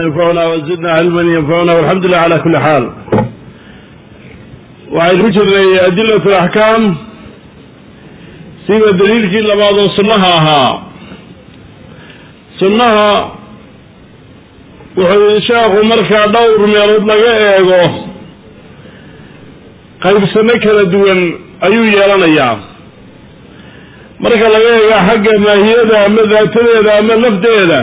ينفعنا وزدنا علما ينفعنا والحمد لله على كل حال waxay ku jirnay adilat alaxkaam siba daliilkii labaadoo sunnaha ahaa sunnaha wuxuu sheekhu markaa dhowr meelood laga eego qaybsano kala duwan ayuu yeelanayaa marka laga eego xagga maahiyada ama daatadeeda ama lafdeeda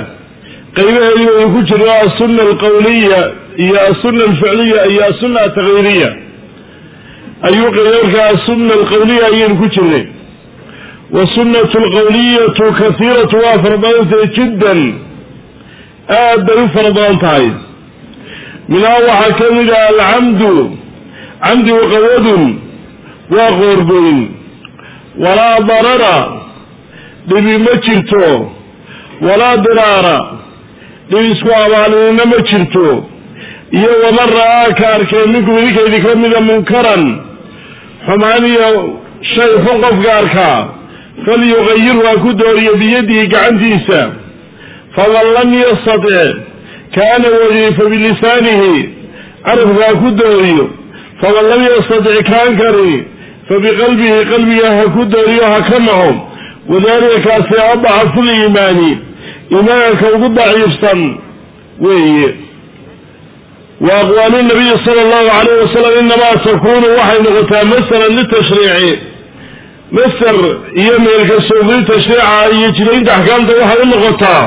qaybaheedii uu ku jiro asunna alqawliya iyo asunna alficliya iyo asunna ataqyiiriya ayuu qaybmarka asunna alqawliya ayaynu ku jirnay. Wasunnatu alqawliyatu kasiiratu waa fara badantahay jiddan. Aad bay u fara badan tahay. Minhaa waxaa ka mid ah alcamdu camdigu qawadun waa qoorgoyn walaa darara dhibi ma jirto. Walaa diraara dhib isku abaalinina ma jirto. Iyo waman ra'aa ka arkay minkum idinka idinka mida munkaran. Xumaan iyo shay xun qofka arkaa falyuqayirhu ha ku dooriyo biyadihi gacantiisa. Faman lam yastatic kaana weli fabilisaanihi carabka ha ku dooriyo. Faman lam yastatic kaan kari. Fabiqalbihi qalbiga ha ku dooriyo ha ka naco wadalika kaasi adacafu liimaani iimaanka ugu daciifsan weeye. Wa aqwaalu nabiyi sala allahu calayh wasalam inamaa takunu waxay noqotaa masalan litashriici. Masar iyo meelka soogli tashriica iyo jidaynta axkaamta waxay u noqotaa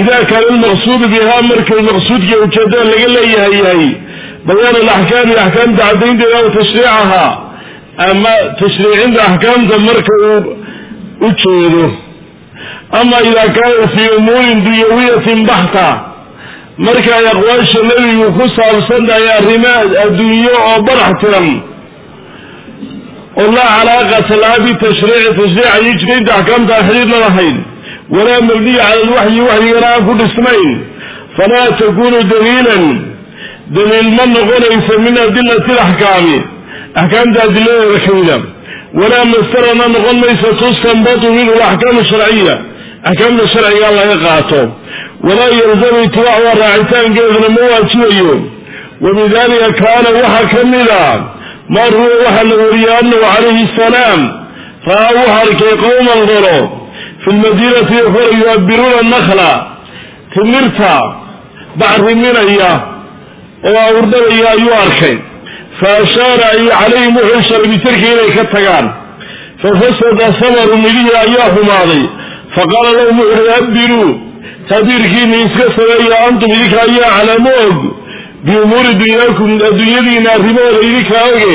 ida kaana almaqsuudu bihaa markay maqsuudkii ujeedada laga leeyahay yahay bayaan alaxkaami axkaamta caddaynteeda aw tashriicaha ama tashriicinta axkaamta marka uu u jeedo ama idaa kaana fii umuurin dunyawiyatin baxta marka ay aqwaasha nebigu ku saabsan tahay arrimaa adduunyo oo barax tiran. Oo laa calaaqata laha bitashriici tashriica iyo jidaynta axkaamta aan xidhiirna lahayn. Walaa mabniya cala alwaxyi waxyigana aan ku dhisnayn. Falaa takunu daliilan daliil ma noqonayso min adilati alaxkaami. Axkaamta adiladeeda ka mida. Walaa mastarana noqon mayso tustanbatu minhu alaxkaamu sharciya axkaamta sharciga laga qaato. walaa yalzamu itibaacuha raacitaankeeduna ma waajibayo wa bidalika kaana waxaa ka mida maa ruwa waxaa la wariyey anahu calayhi salaam ra'aa wuxu arkay qowman qolo fi lmadiinati yakula yuabiruuna nakla timirta bacriminaya oo awrdabaya ayuu arkay. fa ashaara ay calayhim wuxuu isharay bitarki inay ka tagaan. fafasada samaru midihii ayaa xumaaday faqaala lahum wuxuuhi abiruu tabiirkiina iska sameeya antum idinka ayaa calaamo og biumuuri dunyaakum adduunyadiina arrimahooda idinka oge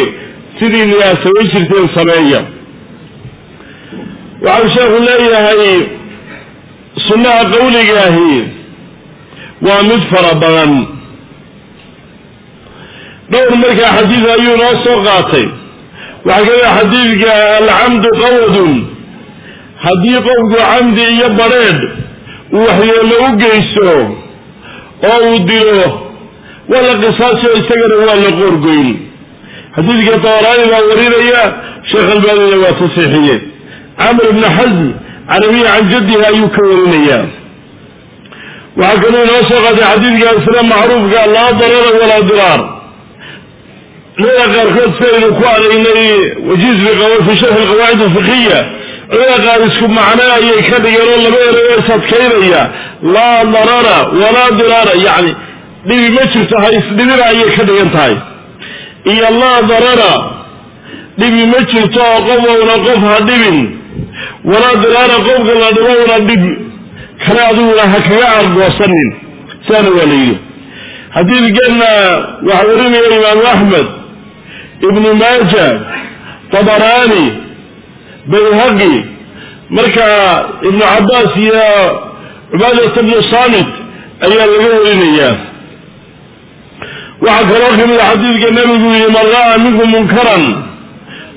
sidiina aad samayn jirteen sameeya waxau sheekhu leeyahay sunnaha qawligaahi waa mid fara badan dhowr markaa xadiid ayuu noo soo qaatay waxaa ka mid a xadiidka alcamdu qawadun haddii qofku camdi iyo badrheedh uu waxyeello u geysto oo uu dilo waa la qisaasoo isagana waa la qoorgoyn xadiidka dabaraani baa warinaya sheekh albaanina waa tasiixiye camr ibni xasm carabiya can jaddihi ayuu ka warinayaa waxaa kaluu inoo soo qaatay xadiidka isla macruufka laa darara walaa diraar culimada qaarkood sidaynu ku aragnay wajiiz fi sharxi alqawaacid alfiqiya culimada qaar isku macno ayay ka dhigeen oo laba erayo isadkaynaya laa darara walaa diraara yacni dhibi ma jirto ha isdhibina ayay ka dhigan tahay. Iyo laa darara dhibi ma jirto oo qofowna qof ha dhibin. Walaa diraara qofka la dhibowna dhib. Kale adiguna ha kaga argoosanin. Sidaana waa la yidhi. Xadiidkanna waxaa warinaya imaamu axmed ibnu maaja tabaraani bayhaqi marka ibnu cabaas iyo cubaadata bnu saamit ayaa laga warinayaa waxaa kaloo ka mid a xadiidka nebigu yihi man ra'aa minkum munkaran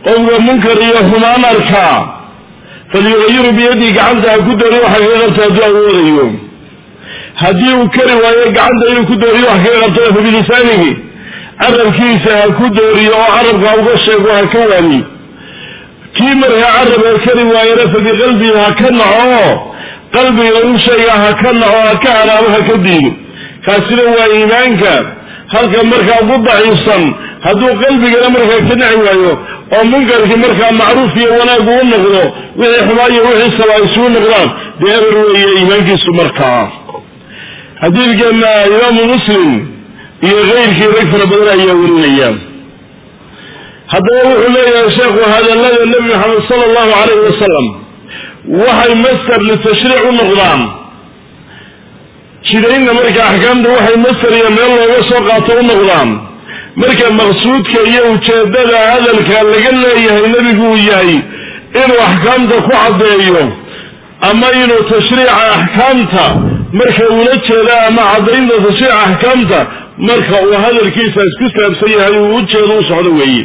qofka munkar iyo xumaan arkaa falyugayiru biyadii gacanta ha ku dooriyo waxa kaga qabto hadduu awoodayo haddii uu kari waayo gacanta inuu ku dooriyo wax kaga qabto fabilisaanihi carabkiisa ha ku dooriyo oo carabka uga sheego ha ka waani kii markaa carabka kari waayana fabiqalbihi ha ka naco. Qalbiga u shayga ha ka naco ha ka haraamo ha ka diino kaasina waa iimaanka. Halka markaa ugu daciifsan hadduu qalbigana markaa ka naci waayo oo munkarkii markaa macruuf iyo wanaag uu noqdo wixii xumaa iyo wixii saba isugu noqdaan dee eber weeye iimaankiisu markaa. Xadiidkana imaamu muslim iyo keyrkii rag fara badan ayaa warinaya haddaba wuxuu leeyahay sheekhu hadallada nebi maxamed sala allahu calayhi wasalam waxay master litashriic u noqdaan. Jidaynna marka axkaamta waxay master iyo meel looga soo qaato u noqdaan. Marka maqsuudka iyo ujeedada hadalka laga leeyahay nebigu uu yahay inuu axkaamta ku caddeeyo ama inuu tashriica axkaamta marka uula jeeda ama caddaynta tashriica axkaamta marka uu hadalkiisa isku saabsan yahay uu ujeedo u socdo weeye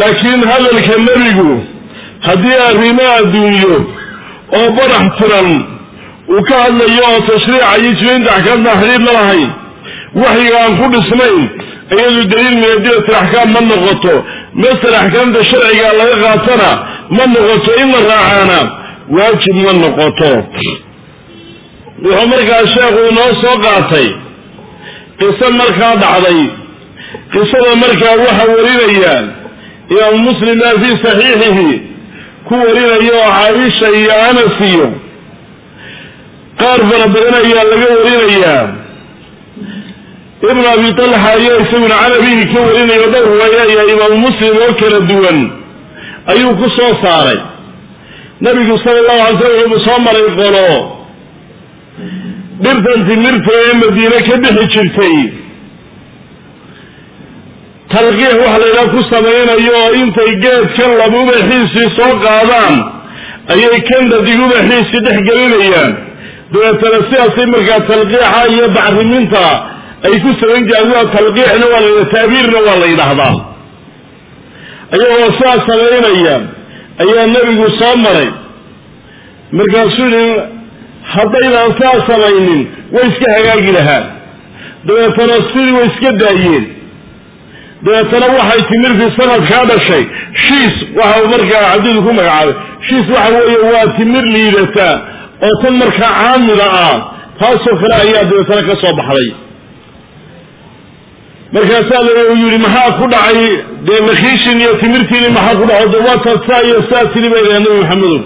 laakiin hadalka nebigu haddii arrimo adduunyo oo badax tiran uu ka hadlayo oo tashriica iyo jibaynta axkaamta xiriir la lahayn waxyiga aan ku dhisnayn iyadu daliil min axkaam ma noqoto masel axkaamta sharciga laga qaatana ma noqoto in la raacaana waajib ma noqoto. Wuxuu markaa sheekhu inoo soo qaatay qiso markaa dhacday qisada markaa waxa warinaya imaamu muslim baa saxiixihi. Ku warinaya oo caaisha iyo anas iyo qaar fara badan ayaa laga warinayaa. Ibn abi talxa ayaa isaguna can abihi ka warinayo dhowr riwaaye ayaa imaamu muslim oo kala duwan ayuu ku soo saaray. Nabigu sala allahu alay slam wuxuu soo maray qolo. Dhirtan timirta ee madiine ka bixi jirtay talqiix waxa laydhaha ku samaynayo oo intay geedkan laba ubaxiisii soo qaadaan ayay kandadig ubaxiisii dhex gelinayaan. Dabeetana sidaasay markaa talqiixa iyo bacriminta ay ku samayn jiraan talqiixna waa la taabiirna waa la yidhaahdaa ayagoo sidaas samaynaya ayaa nebigu soo maray. Markaasuu yihi haddaydaan sidaas samaynin way iska hagaagi lahaa dabeetana sidii way iska daayeen dabeetana waxay timirtii sanadkaa dhashay. Shiis waxa markaa cabdidu ku magacaabay. Shiis waxa weeye waa timir liidata oo tan markaa caamida ah. Taasoo kale ayaa dabeetana ka soo baxday. Markaasaa la yidhi maxaa ku dhacay? Dee nakiishin iyo timirtiini maxaa ku dhaco de waata saa iyo saa tiri bay dhaha nabi maxamedow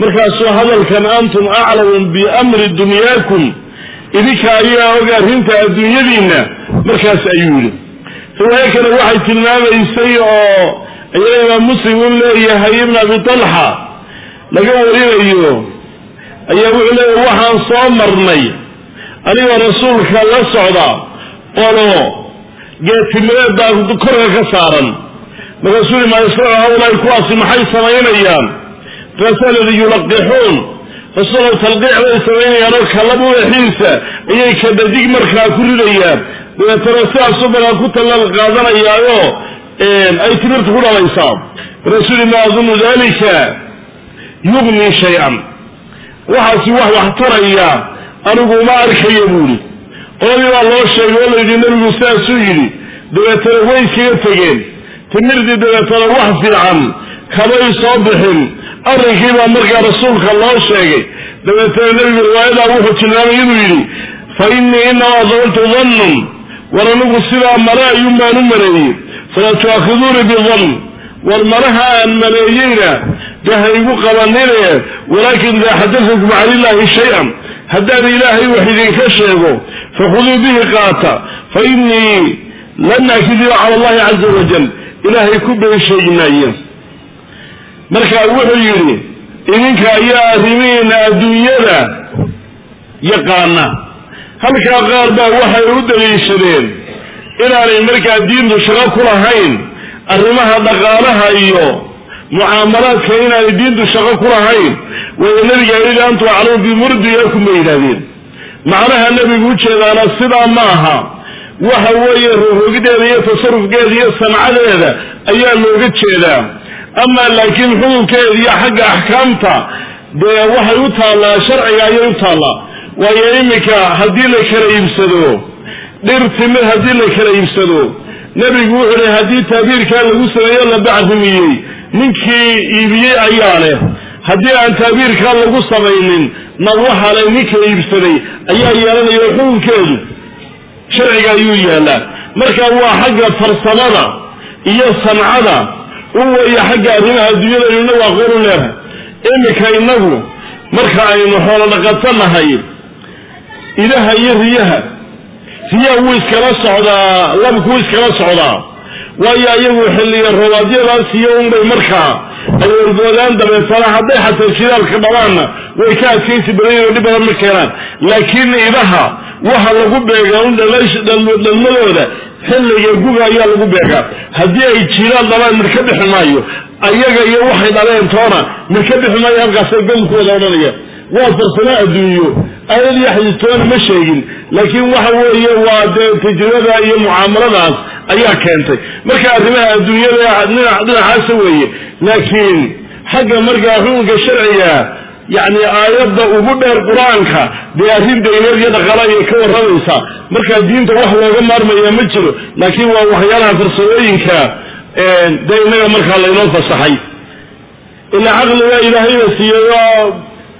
markaasuu hadalkan antum aclamu biamri dunyaakum. Idinka ayaa og arrinta adduunyadiinna. Markaas ayuu yidhi riwaayo kale waxay tilmaamaysay oo iyada imaam muslim u leeyahay ibn abi talxa laga warinayo ayaa wuxuu leeyahay waxaan soo marnay anigoo rasuulka la socda qolo geetimireed baa korka ka saaran markaasuu yii maa yasnacu hawlaai kuwaasi maxay samaynayaan lidi yulaqixuun rasuul talqiix bay samaynayaan oo kalaba ubaxiisa ayay kadadig markaa ku ridayaan. Dabeetana sidaasu markaa ku tallal qaadanayaayo ay timirta ku dhalaysaa markaasuu yii maa adunnu dalika yugnii shay-an. Waxaasi wax wax taraya anigu uma arkaya buuhi qoladii baa loo sheegay oo layidhi nebigu sidaasuu yidhi dabeetana way iskaga tegeen. Timirtii dabeetana wax fiican kamay soo bixin arrinkii baa markaa rasuulka loo sheegay. Dabeetana nebigu riwaayadaa wuxuu tilmaamay inuu yidhi fa innii inamaa danantu dannun war anigu sidaa mare ayuun baan u maleeyey fala tu'aakiduuni bidann war maraha aan maleeyeyna de ha igu qabanine walaakin idaa xadatakum can illaahi shay-an haddaan ilaahay wax idinka sheego fakhuduu bihi qaata fa innii lan akidiba cala allahi caza wajal ilaahay ku been marka wuxuu yidhi idinka ayaa arrimihiina adduunyada. Yaqaana. Halkaa qaar baa waxay u daliishadeen inaanay markaa diintu shaqo ku lahayn arrimaha dhaqaalaha iyo mucaamalaadka inaanay diintu shaqo ku lahayn. Waayo nebiga yidhi antu aclamu bimurdiyakum bay yidhahdeen macnaha nebigu ujeedaana sidaa ma aha. Waxa weeye rogrogideeda iyo tasarufkeeda iyo sancadeeda ayaa looga jeedaa amaa laakiin xukunkeeda iyo xagga axkaamta dee waxay u taallaa sharciga ayay u taallaa. Waayo iminka haddii la kala iibsado dhir timir haddii la kala iibsado nebigu wuxuu leh haddii taabiirkaa lagu sameeyo la bacrimiyey ninkii iibiyey ayaa leh. Haddii aan taabiirkaa lagu samaynin na waxa leh ninka iibsaday. Ayaa yeelanaya xukunkeedu. Sharciga ayuu yaalaa. Marka waa xagga farsamada iyo sancada u weeye xagga arrimaha adduunyada inagu aqoon u leedahay iminka inagu marka aynu xoolo dhaqato nahay idaha iyo riyaha riyaha wuu iskala socdaa labku wuu iskala socdaa waayo ayagu xilliga roobadyadaas iyo unbay markaa ay orgoodaan dabeetana hadday xataa shidaalka dhabaanna way ka adkaysi badan oo dhib badan ma keenaan. Laakiin idaha waxa lagu beegaa un dhalmadooda xilliga guga ayaa lagu beegaa. Haddii ay jiilaal dhabaan mid ka bixi maayo ayaga iyo waxay dhaleen toona mid ka bixi maayo halkaasay gomkooda odhanaya waa farsamo adduunyo. Ayad iyo xadiistoona ma sheegin laakiin waxa weeye waa dee tajribada iyo mucaamaladaas ayaa keentay. Marka arrimaha adduunyada dhinacaasa weeye laakiin xagga markaa xukunka sharciga yacni aayadda ugu dheer qur'aanka dee arrin dayneed iyo dhaqaala ayay ka warramaysaa markaa diinta wax looga maarmaya ma jiro laakiin waa waxyaalaha farsamooyinka dee innaga markaa laynoo fasaxay. Ilaa caqliga ilaahayna siiyey waa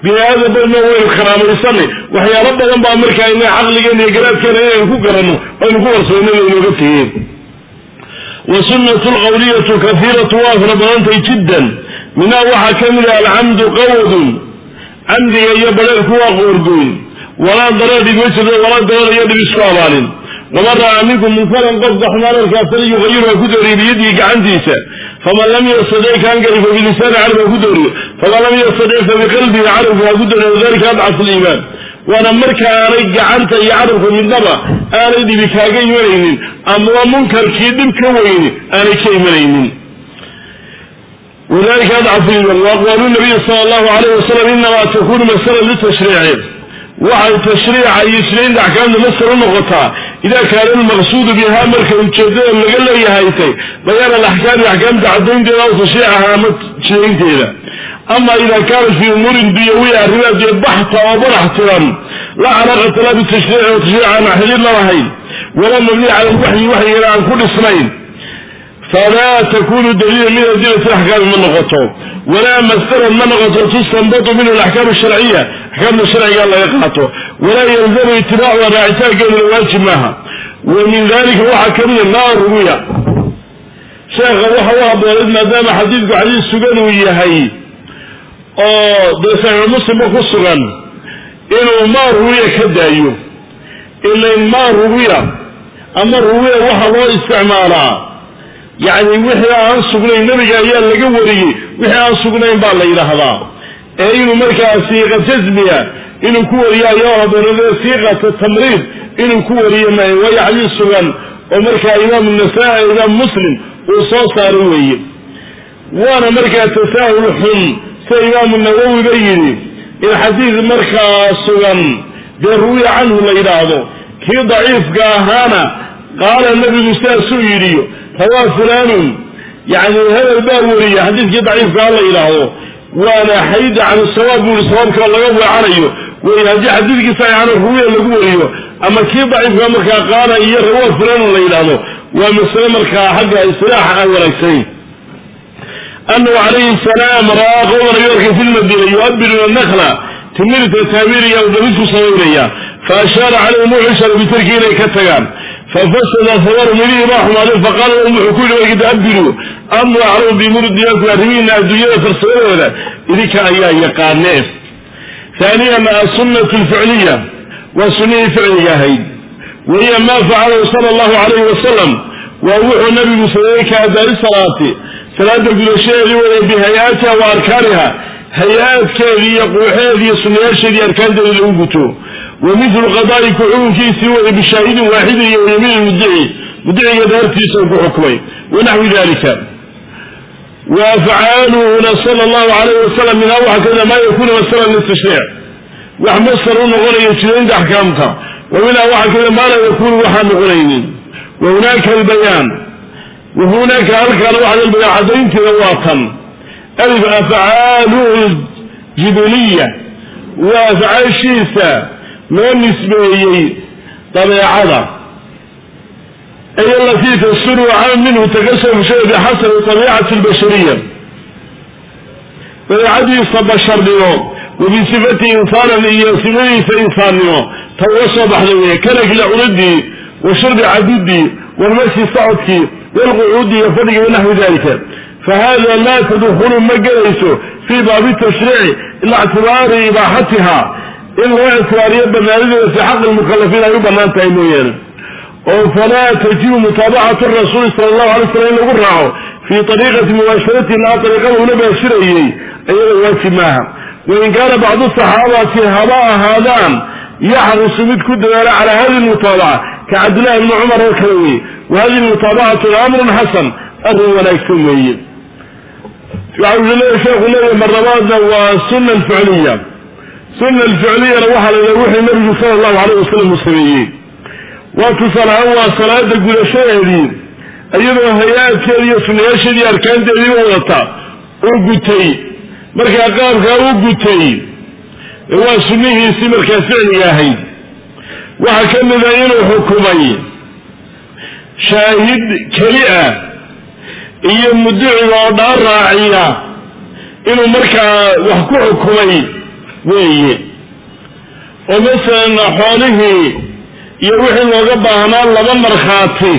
bini aadam badna waynu karaamaysanay waxyaalo badan baa markaa ina caqligeena iyo garaadkeena inaynu ku garanno aynu ku warsoonay inooga tegeen. Wasunnatu lqawliyatu kahiiratu waa fara badantay jiddan. Minhaa waxaa ka mid ah alcamdu qawadun camdiga iyo badheerku waa qoorgoyn walaa dareer dhib ma walaa dareer iyo dhib isku abaalin waman ra'aa minkum munkaran qofka xumaan arkaa falyuqayirhu ha ku dooriyo biyadihi gacantiisa. Faman lam yastadic kaan gari fa bilisaani carab ha ku dooriyo. Faman lam yastadic fa biqalbihi carabka ha ku dooriyo wadalika adcafu liimaan waana marka aanay gacanta iyo carabka midnaba aanay dhibi kaaga imanaynin ama munkarkii dhib ka weyni aanay ka imanaynin. Wadalika adcafu liimaan waaqwaalu nabiyi sala allahu alayh wasalam inamaa takunu masala litashriici waxay tashriica iyo isnaynta axkaamta masar u noqotaa. Idaa kaana almaqsuudu bihaa marka ujeedada laga leeyahay tay bayaan alaxkaami axkaamta caddaynteeda aw tashriicaha ama jidaynteeda ama idaa kaanat fii umuurin duyawiya arrimaha dee baxta oo badax tiran la calaaqata la bitashriici oo tashriic la lahayn walaa mabniya cala waxyigana aan ku dhisnayn falaa takunu daliila min adilati axkaami ma noqoto. Walaa masdaran ma noqoto tustanbatu minhu alaxkaam sharciya axkaamta sharciga laga qaato walaa yalzamu itibaacuha raacitaankeeduna waajib maaha. Wa min dalika waxaa ka mida maa ruwiya sheekha waxa u habboonayd maadaama xadiidku xadiis sugan uu yahay oo dee saxiixu muslimba ku sugan inuu maa ruwiya ka daayo. Ilain maa ruwiya ama ruwiya waxa loo isticmaalaa yacni wixii aan sugnayn nebiga ayaa laga wariyey. Wixii aan sugnayn baa la yidhaahdaa. Ee inuu markaa siiqa jasmiya inuu ku wariyo ayaa haboonade siiqata tamriid inuu ku wariyo maayo waayo xadiis sugan. Oo markaa imaamu nasaa imaam muslim uu soo saaro weeye. Waana markaa tasaahul xun sida imaamu nawowiba yidhi in xadiid markaa sugan dee ruwiya canhu la yidhaahdo kii daciifka ahaana qaala nebigu sidaasuu yidhiyo rawaa fulanun yani hebel baa weriya xadiidkii daciifkaa la yidhaahdo waana xayda can sawaab buu i sawaabka laga weecanayo wey haddii xadiidkii saxiixana ruwiya lagu wariyo ama kii daciifka markaa qaala iyo rawaa fulanun la yidhaahdo waa masale markaa xagga istilaaxa aan wanaagsanayn anahu calayhi salaam qowman yorka fi lmadina yu'abiruna nakla timirta taabiriya u dabid ku samaynaya fa ashaara calayhim wuxuu ishaara bitarki inay ka tagaan fafasada habaru midihii baa xumaaday faqaala wuxuu ku yihi wagidabiruu amru aclamu biimuri diyaanku arrimihiina adduunyada farsamadooda idinka ayaa yaqaanee haaniyan asunatu lficliya waa sunnihii ficliga ahayd wahiya maa facalahu sala allahu calayhi wasalam waa wuxuu nabigu sameeyey ka adaari salaati salaada gudashadeedii waya bihay-aatiha wa arkaaniha hay'aadkeedii iyo quuxeedii sunnayaasheedii arkaanteedii lagu guto wa mithlu qadaa'i ku xukunkiisii waya bishaahidin waaxidin iyo wayamiin muddici mudiciga daartiisa ku xukmay. Wanaxwi dalika wa afcaaluhuna sala allahu calayhi wasalam minhaa waxaa kamida maa yakunu masalan litashriic wax masar u noqonayo jidaynta axkaamta wa minhaa waxaa kamida maa laa yakunu waxaan noqonaynin. Wa hunaaka albayaan. Wa hunaaka halkaana waxaa albayaan caddaynteeda waa tan. Alif jibiliya waa afcaashiisa loo nisbeeyey dabeecada. Ay alatii tasuru can minhu takashafu shay bixasabi tabiicati albashariya. Dabeecadiisa basharnimo wa bisifati insaanan iyo sifadiisa insaannimo ta uga soo baxday weye kanagla cunadii washurbi cabidii walmashi socodkii walqucuudi iyo fadhiga wanaxwi dalika fahada laa tadkhulu ma gelayso fii baabi tashriici ila ictibaari ibaaxatiha in loo ictibaariyo banaanideeda fi xaqi lmukalafiin ay u bannaan tahay mooyaane. oo falaa tajibu mutaabacatu rasuuli sala allahu alay slam in lagu raaco fii ariiqati mubaasharatihi laha ariiqada una baashirayey iyada waajib maaha. wain kaana bacdu saxaabati haba ahaadaan yaxrusu mid ku dadaala calaa hadihi lmutaabaca ka cabdillahi bni cumar oo kale weye wa hadihi lmutaabacatu amrun xasan arrin wanaagsan weeye. Waxa uu leeya sheekhu leeya marlabaadna waa suna alficliya suna alficliyana waxaa la yidhaha wuxuu nabigu sala allahu alayh wasalam uu sameeyey. Waa tusaalahaan waa salaada gudashadeedii iyadoo hay'aadkeedi iyo sunayaasheedii arkaanteedii wadata uu gutay. Markaa qaabkaa u gutay waa sunnihiisii markaa ficliga ahayd. Waxaa ka mida inuu xukumay shaahid keli ah iyo muduciga oo dhaan raaciya inuu markaa wax ku xukumay weeye. Oo masalan xoolihii iyo wixii looga baahnaa laba markhaati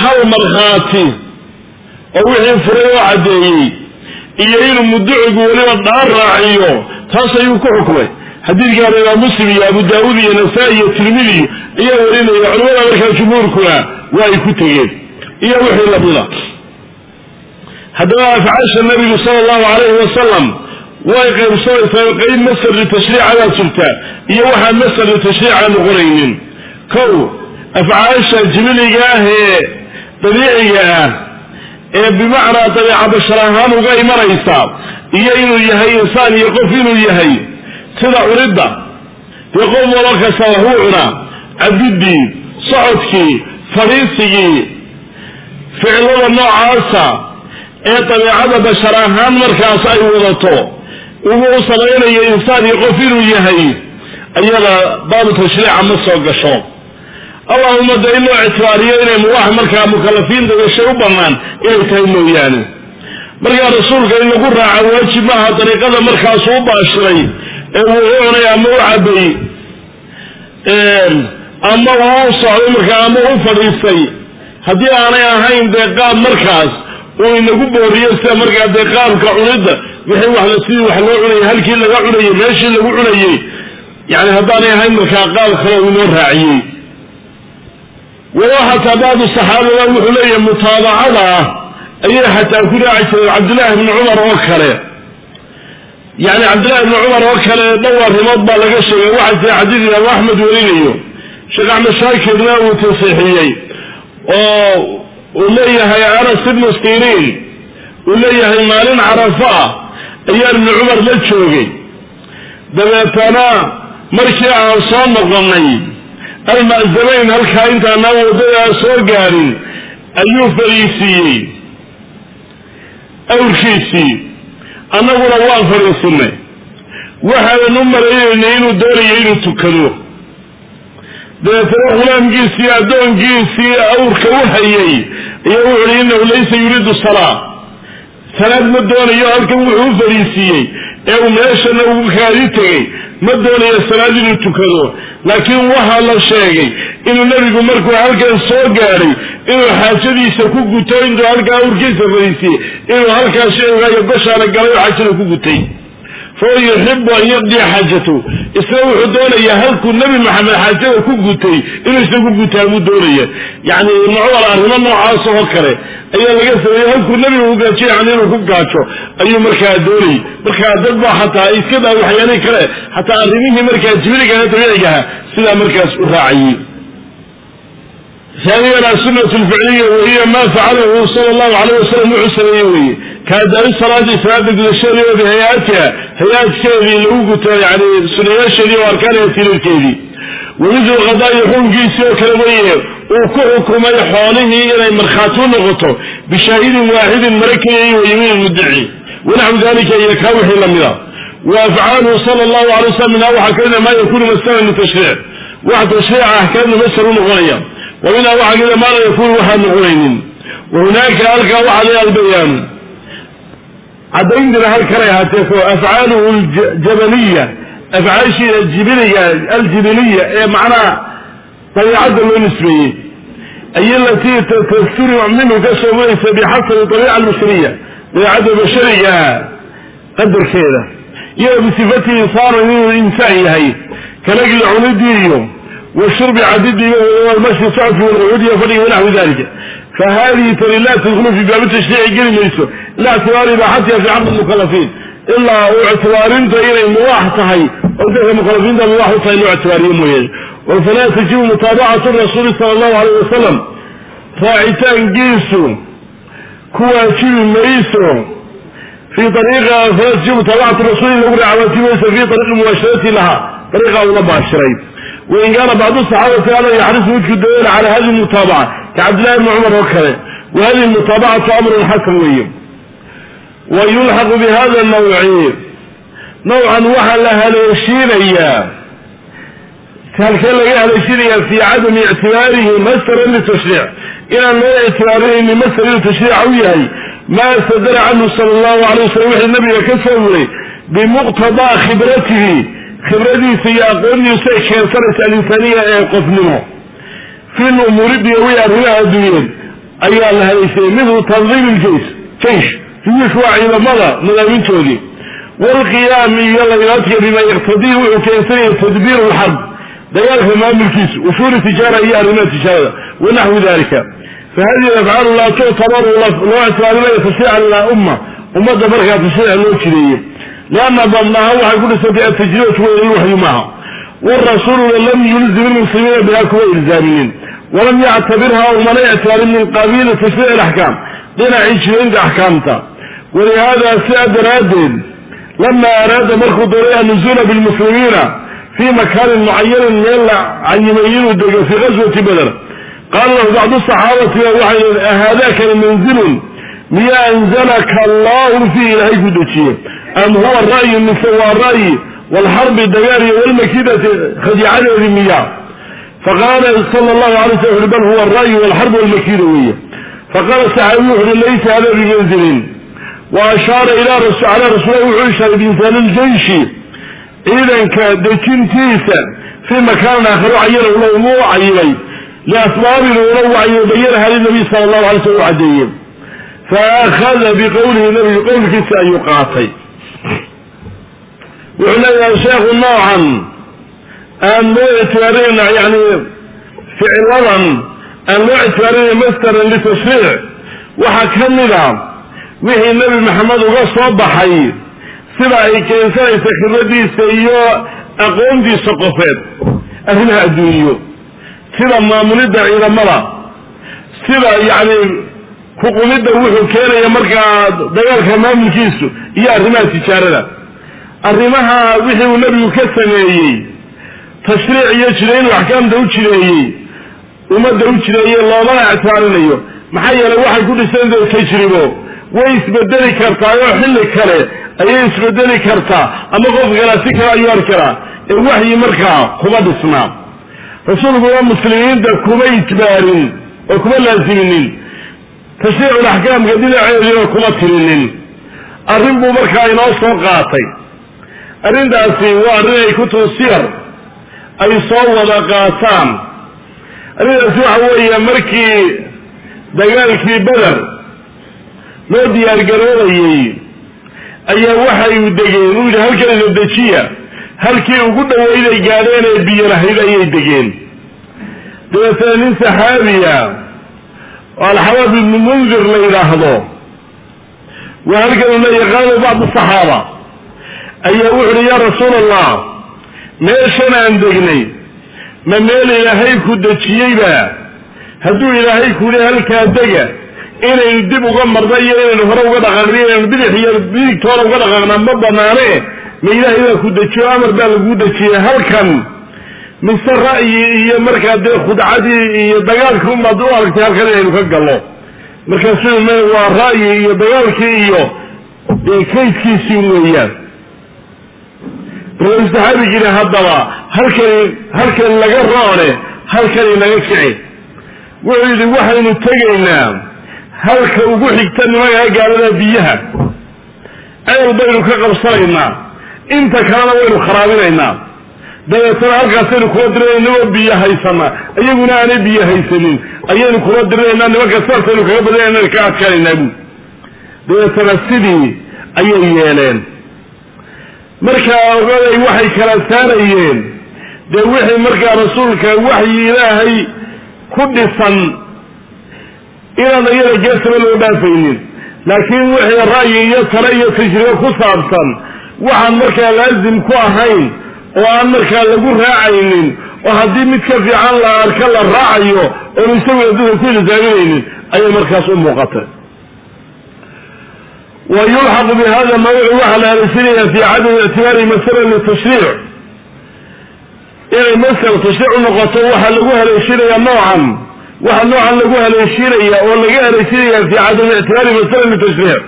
hal markhaati oo wixii furay oo caddeeyey iyo inuu muducigu weliba dhaan raaciyo taas ayuu ku xukumay. Xadiidkaana imaam muslim iyo abu daawuud iyo nasaa-i iyo tirmidi ayaa warinaya culimada markaa jumhuurkuna waa ay ku tegeen. Iyo wixii lamida haddaba afcaasha nabigu sala allahu calayhi wasalam way qaybsamaysaa qayb masar litashriica baa jirta iyo waxaan masar litashriica noqonaynin kow afcaasha jibiliga ah ee dabiiciga ah ee bimacnaa dabeeca bashar ahaan uga imanaysa iyo inuu yahay insaan iyo qof inuu yahay sida cunidda dee qof walo kasta waxuu cunaa. Cabidii socodkii fadhiisigii ficilada noocaasa ee dabeecada bashar ahaan markaas ay wadato uu samaynayo insaan iyo qof inuu yahay ayada baabu tashriica ma soo gasho. Allahuma de in loo ictibaariyo inay muwax markaa mukalafiinta gashay u bannaan inay tahay mooyaane. Markaa rasuulka in lagu raaca waajib maaha dariiqada markaasu u baashiray ee uu u cunay ama u cabay ama uu u socday markaa ama u fadhiistay. Haddii aanay ahayn dee qaab markaas uu inagu booriyo sida markaa dee qaabka cunidda wixii sidii wax loo cunayay halkii laga cunayay meeshii lagu cunayay yani haddaanay ahayn markaa qaab kale uu inoo raaciyey. Walo xataa bacdu saxaabada wuxuu leeyahay mutaabacada ayay xataa ku raaci jireen cabdillahi bni cumar oo kale. Yani cabdillahi bni cumar oo kale dhowr arrimood baa laga sheegay waxaa jira xadiid imaamu axmed warinayo sheekh axmed shaakirna uu tasiixiyey oo uu leeyahay anas ibnu siriin uu leeyahay maalin carafo ah ayaan ibni cumar la joogay. Dabeetana markii aan soo noqonay alma'zamayn halkaa intaanaan waddadaa soo gaadhin ayuu fadhiisiiyey awrkiisii annaguna waan fadhiisinay waxaanan u maraynaynay inuu doonayo inuu tukado dabeetana khulaamkiisii addoonkiisii awrka u hayay ayaa wuxu uhi innahu laysa yuriidu salaa salaad ma doonayo halkan wuxuu u fadhiisiiyey ee uu meeshana ugu kaadi tegey. Ma doonayo salaad inuu tukado. Laakiin waxaa la sheegay inuu nebigu markuu halkan soo gaadhay inuu xaajadiisa ku guto intuu halkaa awrkiisa fadhiisiyey inuu halkaa shicigaayo goshaana galay oo xaajada ku gutay fahuwa yuxibu an yaqdiya xaajatahu isna wuxuu doonayaa halkuu nebi maxamed xaajada ku gutay inuu isna ku gutaa buu doonaya yacni cumar arrimo noocaas oo kale ayaa laga sameeyey halkuu nebiga ku gaajo yani inuu ku gaajo ayuu markaa doonayay markaa dad baa xataa iska daa waxyaalihii kale xataa arrimihii markaa jibiligaha dabiicigaha sidaa markaas u raacayey ثaaniyana asunat lficliya wahiya ma facalahu sala allahu alayh wasalam wuxuu sameeye weeye. Kaadaai salaati salaada gudashadeeda bihayaatiha hayaadkeedii lagu guto yani sunayaasheedii oo arkaanaya tirirkeedii wamidu qadaayi xukunkiisii oo kale weeye uu ku xukumay xoolihii inay markhaati noqoto bishaahidin waaxidin mara keliya wa yamiin mudici wanaxwu dalika iyo kaa wixii lamida wa afcaaluhu sala allahu alay wasalam minhaa waxaa kamida ah maa yakunu masala litashriic wax tashriica ahkaamna masal ah u noqonaya waminaa waxaa kamida maa laa yakuunu waxaan noqonaynin. Wahunaaka halkaa waxaa le albayaanu caddayntina halkanay ahaatee ko afcaaluhu ljabaniya afcaashiida jibiliga aljibiliya ee macnaha dabiicadda loo nisbeeyey. Ay alatii tasturu minu ka shoobanaysa bixasabi dabiica albashariya dabiicadda basharigaa qadarkeeda. Iyo bisifatihi insaanan inuu insaan yahay kalagii cunidii iyo washurbi cadidii socodki walqucuudi iyo fadhiga wanaxwi dalika fahadihi tani laa tadkhulu fi baabi tashriici geli mayso. Ila ictibaari ibaaxatiha fi xaqi mukalafiin ilaa uu ictibaarinta inay mubaax tahay. Oo mukalafiinta mubaax u tahay loo ictibaariyo mooyaane. Falaa tajibu mutaabacatu rasuuli sala allahu alayh wasalam raacitaankiisu ku waajibi mayso. Fi ariiqa falaa tajibu mutaabacatu rasuuli lagu raaca waajibi mayso fi ariiqi mubaasharati laha ariiqa ula baashiray wain kaana bacdu saxaabati ana yaxrisu midku daweyna cala hadihi mutaabaca ka cabdillahi bni cumar oo kale wa hadihi mutaabacatu amrun xasan weeye wa yulxaqu bi hada nawci nawcan waxaa la haleeshiinayaa halkee laga haleeshinayaa fi cadami ictibaarihi masdaran litashriic inaan loo ictibaarinayni masdar inuu tashriica u yahay maa sadara canhu sala allahu alay wasalam wixii nabiga ka soo wuray bimuqtadaa khibratihi khibradiisa iyo aqoondiisu ay keensanaysa alinsaniya ee qofnimo. Fi lumuuri diyawiya arrimaha adduunyeed ayaa la haleysayay midlu tandiim iljeys jeish juyuush waa ciidamada nadaamintoodii waalqiyaami iyo lagaadka bima yaqtadii wuxuu keensanaya tadbiiru lxarb dagaalka maamulkiisu ushuuri tijaara iyo arrimaha tijaarada wanaxwi dalika fa hadihi afcaalu laa tuctabaru loo ictibaarinaya tashriican laa umma ummadda markaa tashriica loo jideeye lianna babnaha waxay ku dhisantay atajribatu wa ilwaxyu maaha warasuuluna lam yulzim ilmuslimiina biha kuwa ilzaaminin walam yactabirha umana ictibaarin min qabiili tashriic alaxkaam dhinacii jidaynta axkaamta walihada sidaa daraaddeed lama araada markuu doonay annuzuula bilmuslimiina fii makaanin mucayanin meel la cayimay inuu dego fii qaswati beder qaala lahu bacdu saxaabati waxay haadakani manzilun miya anzalaka allahu fii ilaahay ku dejiye am huwa ra'yu mise waa ra'yi waalxarbi dagaal iyo walmakidati khadiicadeedi miya. Faqaala sala allahu alay slam uxu bal huwa alra'yu walxarb walmakida weeye faqaala saxaabiyu wuxu uhi laysa hada bimanzilin wa ashaara ila cala rasuulihi wuxuu ishaaray biinsaani ljeyshi ciidanka dejintiisa fii makaanin aakharo cayana laguma cayimay liasbaabin una wacyo bayanaha linabiy sala allahu alay slam u caddeeye faakhada biqowlihi nabigu qowlkiisa ayuu qaatay wuxuu leeyahay sheekhu noocan aan loo ictibaarinayna yani ficiladan aan loo ictibaarinayna masdaran litashriic waxaa ka mid a wixii nebi maxamed uga soo baxay sida ay keensanaysa khibradiisa iyo aqoontiisa qofeed arrimaha adduunyo sida maamulidda ciidamada sida yacni kuqumidda wuxuu keenaya markaa dagaalka maamulkiisu iyo arrimaha tijaarada arrimaha wixii uu nebigu ka sameeyey. Tashriic iyo jidaynuu axkaamta u jideeyey ummadda u jideeye loomana ictibaarinayo maxaa yeelay waxay ku dhisantahay tajribo. Way isbedeli kartaa oo xilli kale ayay isbedeli kartaa. Ama qof kalea si kale ayuu arki karaa. Ee waxyi markaa kuma dhisnaa rasuulkuna muslimiinta kuma ijbaarin oo kuma laasiminin tashriicul axkaamka dhinaceediina kuma tirinin. Arrin buu markaa inoo soo qaatay arrintaasi waa arrin ay kutubu siyar ay soo wada qaataan. Arrintaasi waxa weeye markii dagaalkii beder loo diyaargaroobayey ayaa waxay degeen. Uu yidhi halkanida dejiya halkii ugu dhawayday gaadheen ee biyo ayay degeen. Dabeetana nin saxaabiya oo alxabaab ibnu mundir la yidhaahdo waa halkanuna yaqaano bacdu saxaaba ayaa wuxu uhi yaa rasuul allah meeshan aan degnay ma meel ilaahay ku dejiyeyba hadduu ilaahay ku halkaa dega inaynu dib uga marna iyo inaynu hore uga dhaqaaqna inaynu bidix iyo bidigtoona uga dhaqaaqna ma banaane ma ilaahay baa ku dejiyo amar baa lagu dejiyey halkan. Mise ra'yi iyo markaa dee khudcadii iyo dagaalkii umaad u aragtay halkan inaynu ka gallo markaasuu m waa ra'yi iyo dagaalkii iyo kaydkiisii weeyaan saxaabigi yihi haddaba halkani halkan laga roone halkani laga kici. Wuxuu yidhi waxaynu tegaynaa halka ugu xigta nimankaa gaalada biyaha. Ceel baynu ka qabsanaynaa. Inta kalena waynu kharaabinaynaa. Dabeetana halkaasaynu kula dirinayna inagoo biyo haysana. Iyaguna aanay biyo haysanin. Ayaynu kula dirinaynaa nimanka saasaynu kaga badinayna ka adkaanaynaa bu dabeetana sidii ayay yeeleen markaa ogaday waxay kala saarayeen. Dee wixii markaa rasuulka waxyi ilaahay ku dhisan inaan iyada geesaba loo dhaafaynin. Laakiin wixii ra'yi iyo tale iyo tajribe ku saabsan waxaan markaa laazim ku ahayn oo aan markaa lagu raacaynin oo haddii mid ka fiican la arka la raacayo oon isagu adduunka ku ilsaaminaynin ayay markaas u muuqatay wa yulxaqu bi hada mawduc waxaa la haleysinayaa fi cadami ictibaari masala litashriic inay masala tashriic u noqoto waxaa lagu haleeshinayaa noocan waxaa noocan lagu haleeshinaya oo laga haleeshinaya fi cadami ictibaari masala litashriic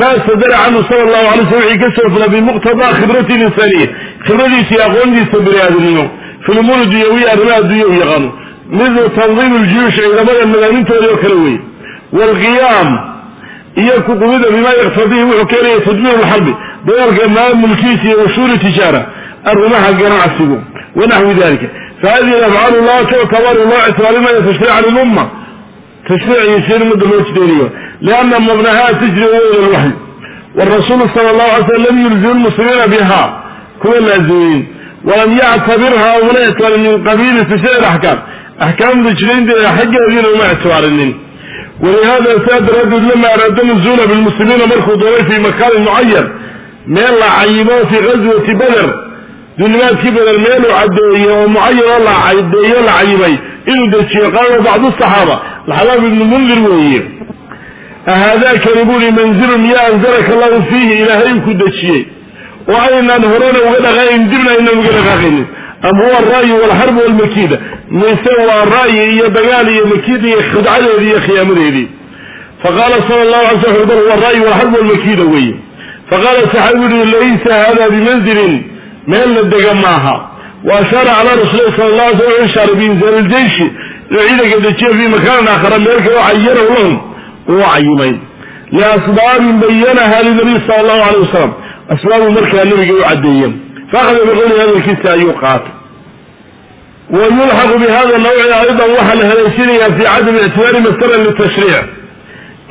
ma sadara canhu sala allahu alay slam wixii ka soo fula bimuqtadaa khibrati linsaniya khibradiisa iyo aqoontiisa bini-aadamnimo fi lumuur dunyawiya arrimaha addunya u yaqaano midu tandiim ljuyuush ciidamada nadaamintooda oo kale wey waalqiyaam iyo kuqumida bima yaktadihi wuxuu keenaya tadbiir lxarbi dagaalka maamulkiisa iyo washuuri tijaara arrimaha ganacsigu wanaxwi dalika fahadihi alafcaalu laa tuctabaru loo ictibaarinaya tashriica lilumma tashriic iyo sir ummadda loo jideeniyo lianna mabnahaa tajri weyla lwaxy wrasuulu sala allahu alay slam lam yulzimu lmuslimiina biha. Kuwa laazimiin walam yactabirha umana ictibaarin qabiili tashriic axkaam axkaamda jidaynteeda xaggeediina uma ictibaarinin walihada saa daraaddeed lama araada nuzuula bilmuslimiina markuu doonay fii makaanin mucayan meel la cayibo fii ghaswati beder dunimaadkii beder meeluu caddeeyey oo mucayan oo la cadeeyo la cayibay inuu dejiyo qaala bacdu saxaaba laxabaab ibnu mundir weeye ahaadaakani buuhi manzilun ya anzalaka allahu fiihi ilaahay ku dejiyey oo aynaan horena uga dhaqaaqayn dibna aynaan uga dhaqaaqaynin am huwa alra'yu walxarb walmakiida mise waa ra'yi iyo dagaal iyo makiida iyo khidcadeedii iyo khiyaamadeedii faqaala sala allahu alay slam bal huwa alra'yu walxarb walmakiida weeye faqaala saxaabi uhi laysa hada bimanzilin? Meel la dega maaha. Wa ashaara calaa rasuulihi sala allah alay ishaaray biinzaali iljeyshi inuu ciidanka dejiyo fii makaanin aakhara meel kale cayanahu lahum uu cayimay liasbaabin bayanaha linabiy sala allahu alayh wasalam asbaabu markaa nabiga u caddeeyeen faakada biqowli hadalkiisa ayuu qaatay wa yulxaqu bi hada nawci aydan waxaa la haleeshinayaa fi cadami ictibaari masala litashriic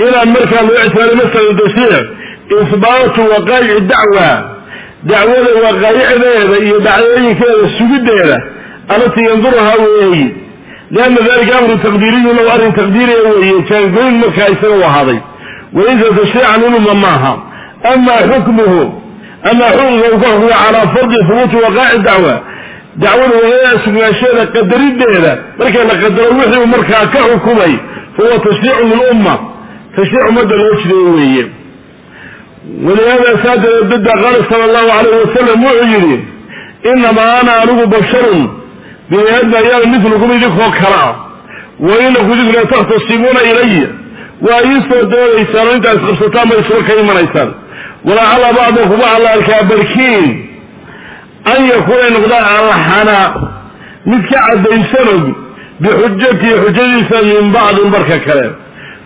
inaan markaa loo ictibaari masala litashriic isbaatu waqaayici dacwa dacwada waqaayicdeeda iyo dhacdooyinkeeda sugiddeeda alatii yanduruhaa weeyi lianna dalika amru taqdiiriyu low arrin taqdiiriya weeye jaangoyn markaa isaga u ahaaday walaysa tashriican uluma maaha ama xukmuhu ama xukunka uu ka xukmiya calaa fardi hubuuti waqaaci dacwa dacwada waqaaya sugnaansheeda qadariddeeda marka la qadaro wixii uu markaa ka xukumay fahuwa tashriicu lilumma tashriic ummadda loo jideeyo weeye walihada saa daraadada qaala sala allahu alayh wasalam wuxuu yidhi inamaa ana anigu basharun bini aadma ayaana midlukum idinkoo kala ah wa inakum idinkuna takhtasimuuna ilaya waa ii soo doodaysaan oo intaa isqabsataan ma isla ka imanaysaan walacala bacdakum waxaa la arkaa barkiin an yakuuna noqdaan alxana mid ka caddaysanog bixujatii xujadiisa min bacdin barka kale.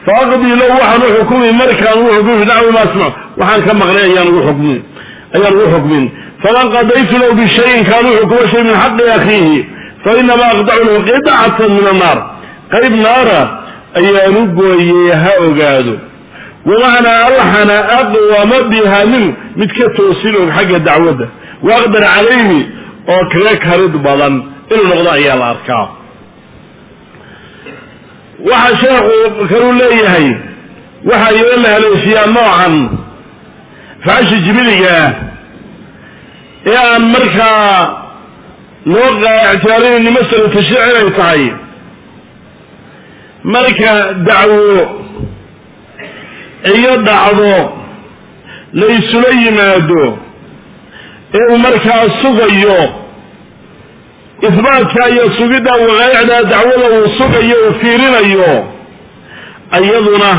Faaqdii low waxaan u xukumi markaan ugu xukmi dacwi ma asmac waxaan ka maqlay ayaan ugu xukmin ayaan ugu xukmin faman qadaytu low bishayin kaan u xukumo shay min xaqi akhiihi fainamaa aqdacu lahu qidcatan min annaar. Qayb naara ayaan u gooyey ha ogaado wamacnaa alxana aqwama biha min mid ka toosin og xagga dacwadda waaqdar calayhi oo kaga karid badan inuu noqdo ayaa la arkaa waxaa sheekhu kaluu leeyahay waxaa iyado la haleeshiyaa noocan facashi jibiligaah ee aan markaa loo ictibaarinayni masala tashriic inay tahay marka dacwo iyo dhacdo la isula yimaado ee uu markaa sugayo isbaatka iyo sugidda waqaayicda dacwada uu sugayo uu fiirinayo iyaduna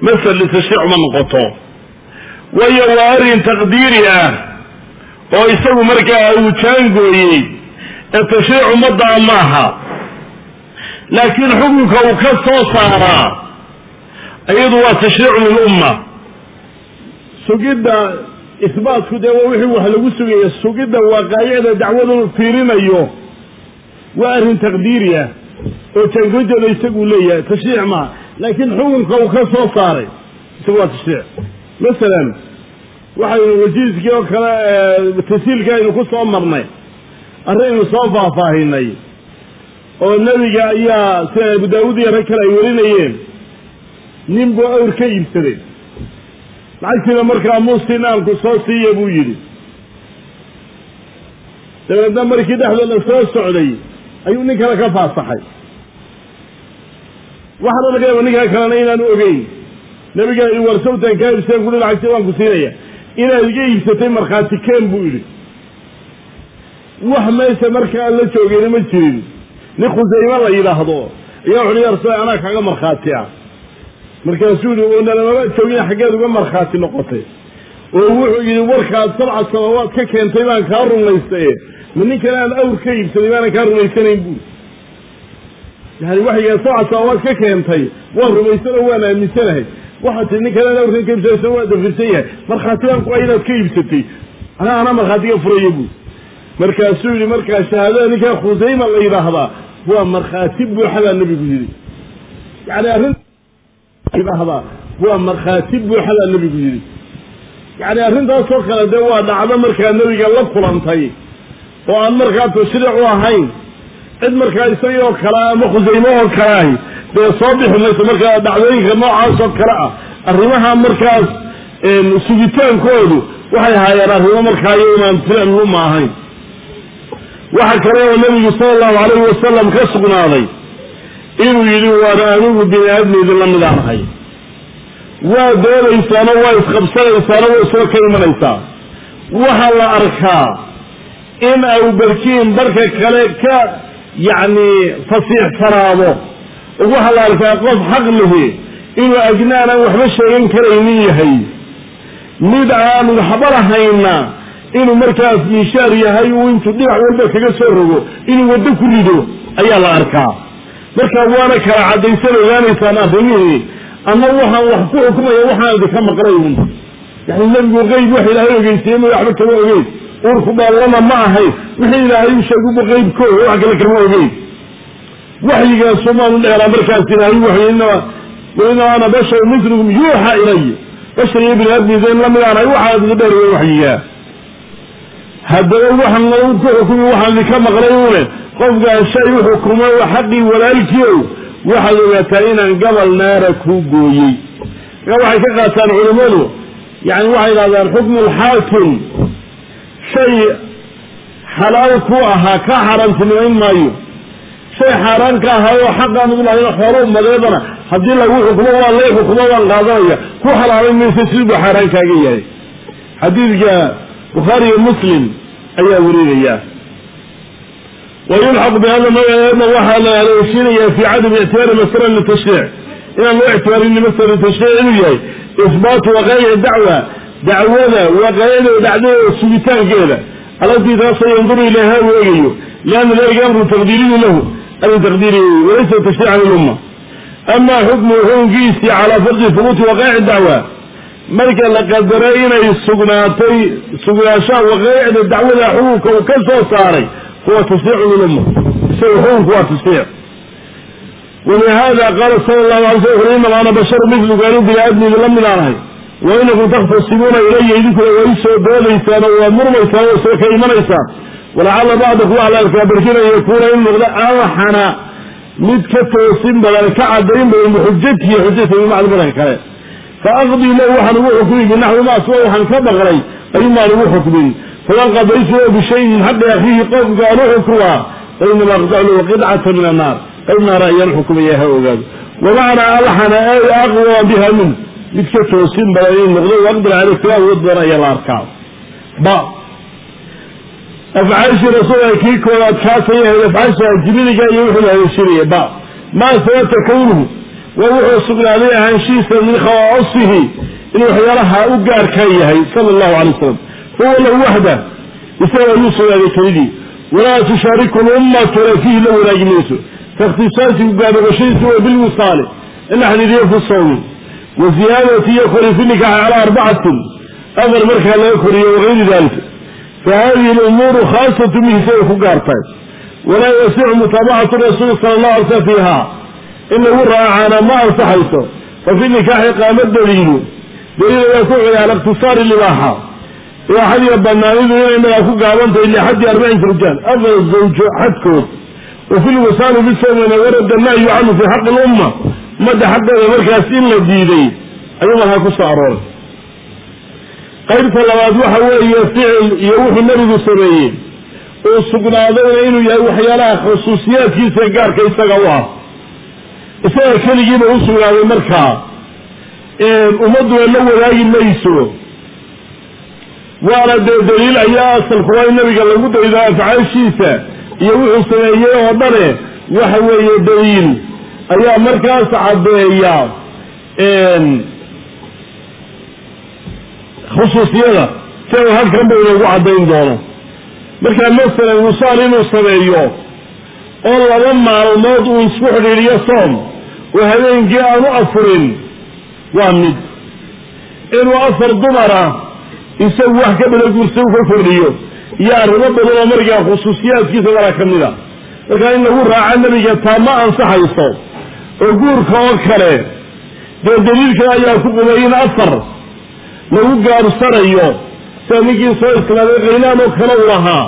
masal litashriic ma noqoto. Waayo waa arrin taqdiiri ah oo isagu markaa uu jaangooyey ee tashriic ummaddaa maaha. Laakiin xukunka uu ka soo saaraa iyadu waa tashriicu lilumma sugidda isbaatku dee waa wixii wax lagu sugaya sugidda waaqaayicda dacwadu fiirinayo waa arrin taqdiiri ah oo jaangoydeeda isaguu leeyahay. Tashriic maaha. Laakiin xukunka uu ka soo saaray isagu waa tashriic. Masalan waxaynu wajiiskii oo kale tasiilka aynu ku soo marnay arrinaynu soo faahfaahinay oo nebiga ayaa sida abu daawuud iyo rag kale ay warinayeen nin buu awr ka iibsaday. Lacagtiina markaa muusin aanku soo siiya buu yidhi. Dabeedna markii dhexdooda soo socday ayuu nin kale ka faasaxay waxaana laga yaaba ninkaa kalena inaanu ogeyn. Nabigaa i war kaa iibsadeen kuli lacagti waan ku siinaya. Inaad iga iibsatay markhaati keen buu yidhi. Wax meesha markaa la joogayna ma jirin. Nin khusayme la yidhaahdo. Ayaa wuxuhi ya rasuul anaa kaaga markhaati ah markaasuu yihi oo nalamama joogin xaggeed uga markhaati noqotay. Oo wuxuu yidhi warkaad sabca samawaad ka keentay baan kaa rumaystaye ma ninkan aan awr ka iibsaday baanan kaa rumaysanayn buuri yani waxayga sabca samawaad ka keentay waan rumaysanoo waan aaminsanahay. Waxaad tii ninkan aan awrkan ka iibsanaysa waa dafirsan yahay. Markhaatibaan ku inaad ka iibsatay. Anaa anaa markhaatiga furaya buuri markaasuu yidhi markaa shahaadada ninkaa khusayma la yidhaahdaa waa markhaati buuxa baa nebigu yidhi. Yani arrin yidhaahdaa waa markhaati buuxa baa nebigu yidhi. Yani arrintaasoo kale dee waa dhacdo markaa nebiga la kulantay oo aan markaa tashriic u ahayn. Cid markaa isagoo kale ama khusaymo oo kale ahi dee soo bixi mayso markaa dhacdooyinka noocaas oo kale ah. Arrimaha markaas sugitaankoodu waxay ahaayeen arrimo markaa iyounaan ficlu ma ahayn waxa kale oo nebigu sala allahu calayhi wasalam ka sugnaaday inuu yidhi waan anigu bini aadmi idinla midaan ahay. Waa doodaysaano waa isqabsanaysaano waa isla ka imanaysaa waxaa la arkaa in au barkiin barka kale ka yacni fasiixsanaado waxaa la arkaa qof xaq lihi inuu ajnaan aan waxba sheegan karaynin yahay. Mid aan waxba lahayna inuu markaas miishaar yahay uu intuu dhinac walba kaga soo rogo inuu waddo ku rido ayaa la arkaa marka waana kala caddaysan ogaanaysaan arrimihii ama waxaan wax ku xukumaya waxaan idinka maqlay un yani nebigu qeyb wax ilaahay ogeysiye ma waxba kama ogeyn. Uurku dhaallana ma ahayn wixii ilaahay u sheeguba qeybkooda wax kale kama ogeyn. Waxyigaasu maanu dheeraa markaas ilaahay waxinama wainama ana basharu mitlukum yuuxa ilay. Bashar iyo bini aadmiisain la mid aanahay waxaa idin dheer waxyigaa haddaba waxaan ku xukumi waxaan idinka maqlay une qofkaan shay u xukumo xaqii walaalkiiow waxaad ogaataa inaan gabal naara kuu gooyey. Marka waxay ka qaataan culimmadu yani waxay idhahdaan xukmu lxaakim shay xalaal ku ahaa ka xaaraantinimayn maayo. Shay xaaraan ka ahaayoo xaqaan ugu lahayno xoolo umadeedana haddii lagu xukumo waa lay xukumo waan qaadanaya. Ku xalaalayn maysa sidii buu xaaraan kaaga yahay. Xadiidka bukhaari iyo muslim ayaa warinaya wayulxaq bihada magaceedna waxaa la haleeshiinayaa fii cadami ictibaari masala litashriic inaan loo ictibaarini masala tashriic inuu yahay isbaatu waqaa'ici dacwa dacwada waqaaicdeeda dhacdadeeda sugitaankeeda alatii taasoo yanduru ilayha uu eegayo lianna dalika amru taqdiiriyu lahu arrin taqdiiri walaysa tashriican lilumma ama xukmu xukunkiisii calaa fardi hubuuti waqaa'ici dacwa marka la qadaray inay sugnaatay sugnaanshaha waqaa'icda dacwada xukunka uu ka soo saaray huwa tashriicu lilumma isaga xukunku waa tashriic walihada qaala sala allahu alay sl ui inama ana basharu miluku anu bini aadmi idinla wa inakum takhtasimuuna ilaya idinkuna waa isoo doodaysaan oo waad murmaysaan oo soo ka imanaysaan walacala bacdakum waxaa la arkaa barkin an yakuuna in noqda alxana mid ka toosin badan ka cadayn badan bixujatihi xujata bimaclumadka kale fa aqdii lahu waxaan ugu xukmi binaxwi ma aswa waxaan ka maqlay ayun baan ugu xukmin faman bishayin xaqi akhiihi qofka aan u xukumaa fainama aqdacu lahu qidcata min annaar qayb naara ayaan xukumaya ha ogaado. Wamacnaa alxana ay aqwa biha min. Mid ka toosin badan in noqdo waqdir caley kala awood badan ayaa la arkaa. Ba. Afcaashii rasuulka kii koobaad kaasay ahayd afcaasha jibiliga iyo wuxuu la ba. Maa sabata kownuhu waa wuxuu sugnaaday ahaanshihiisa min khawaasihi inuu waxyaalaha u gaarkaa yahay sala allahu calay wasalam fahuwa lahu waxda isaga ayuu sugnaaday kelidii walaa tushaariku lummatuna fiihi la wanaagi mayso faاkhtisaasigu gaanoqoshadiisa waa bilwisaali in la xidhiiriyo wa ziyaadati iyo kori fi nikaxi calaa arbacatin afar markaa laga koriyo wagayri dalika fa hadihi lumuuru khaasatu bihi siday ku gaartay walaa yasicu mutaabacatu rasuuli sala allahu alay slam fiiha in lagu raacaana ma ansaxayso fa fi nikaaxi qaama daliilu daliil ayaa ku celiya ala libaaxa ibaaxadiiyo banaanidu inay madaa ku gaabantahay lixaddi arbacin zawjaan afar zawjo xadkood wa fi lwisaali bisawmina warada nahyu canhu fi xaqi lumma ummadda xaqeeda markaas in la diiday ayuu markaa ku soo arooray. Qaybta labaad waxa weeye ficil iyo wuxuu nebigu sameeyey. Uu sugnaadayna inuu yahay waxyaalaha khusuusiyaadkiisa gaarka isaga u ah. Isaga keligiiba u sugnaaday markaa ummadduna la wadaagi mayso waana dee daliil ayaa asalku waa in nabiga lagu daydo afcaashiisa iyo wuxuu sameeyey oo dhane waxa weeye daliil. Ayaa markaas caddeeya khusuusiyada. Sida halkan ba inoogu caddayn doono. Markaa masalan wusaal inuu sameeyo oo laba maalmood uu isku xidhiidhiyo soom oo habeenkii aanu afurin waa mid. Inuu afar dumara isagu wax ka bada guursa u ka kordhiyo iyo arrimo badan oo markaa khusuusiyaadkiisa dala ka mid a. Markaa in lagu raaco nebiga taa ma ansaxayso oo guurka oo kale dee daliilkan ayaa ku qubay in afar lagu gaarsanayo sida ninkii soo islaaday qaylaan oo kale u lahaa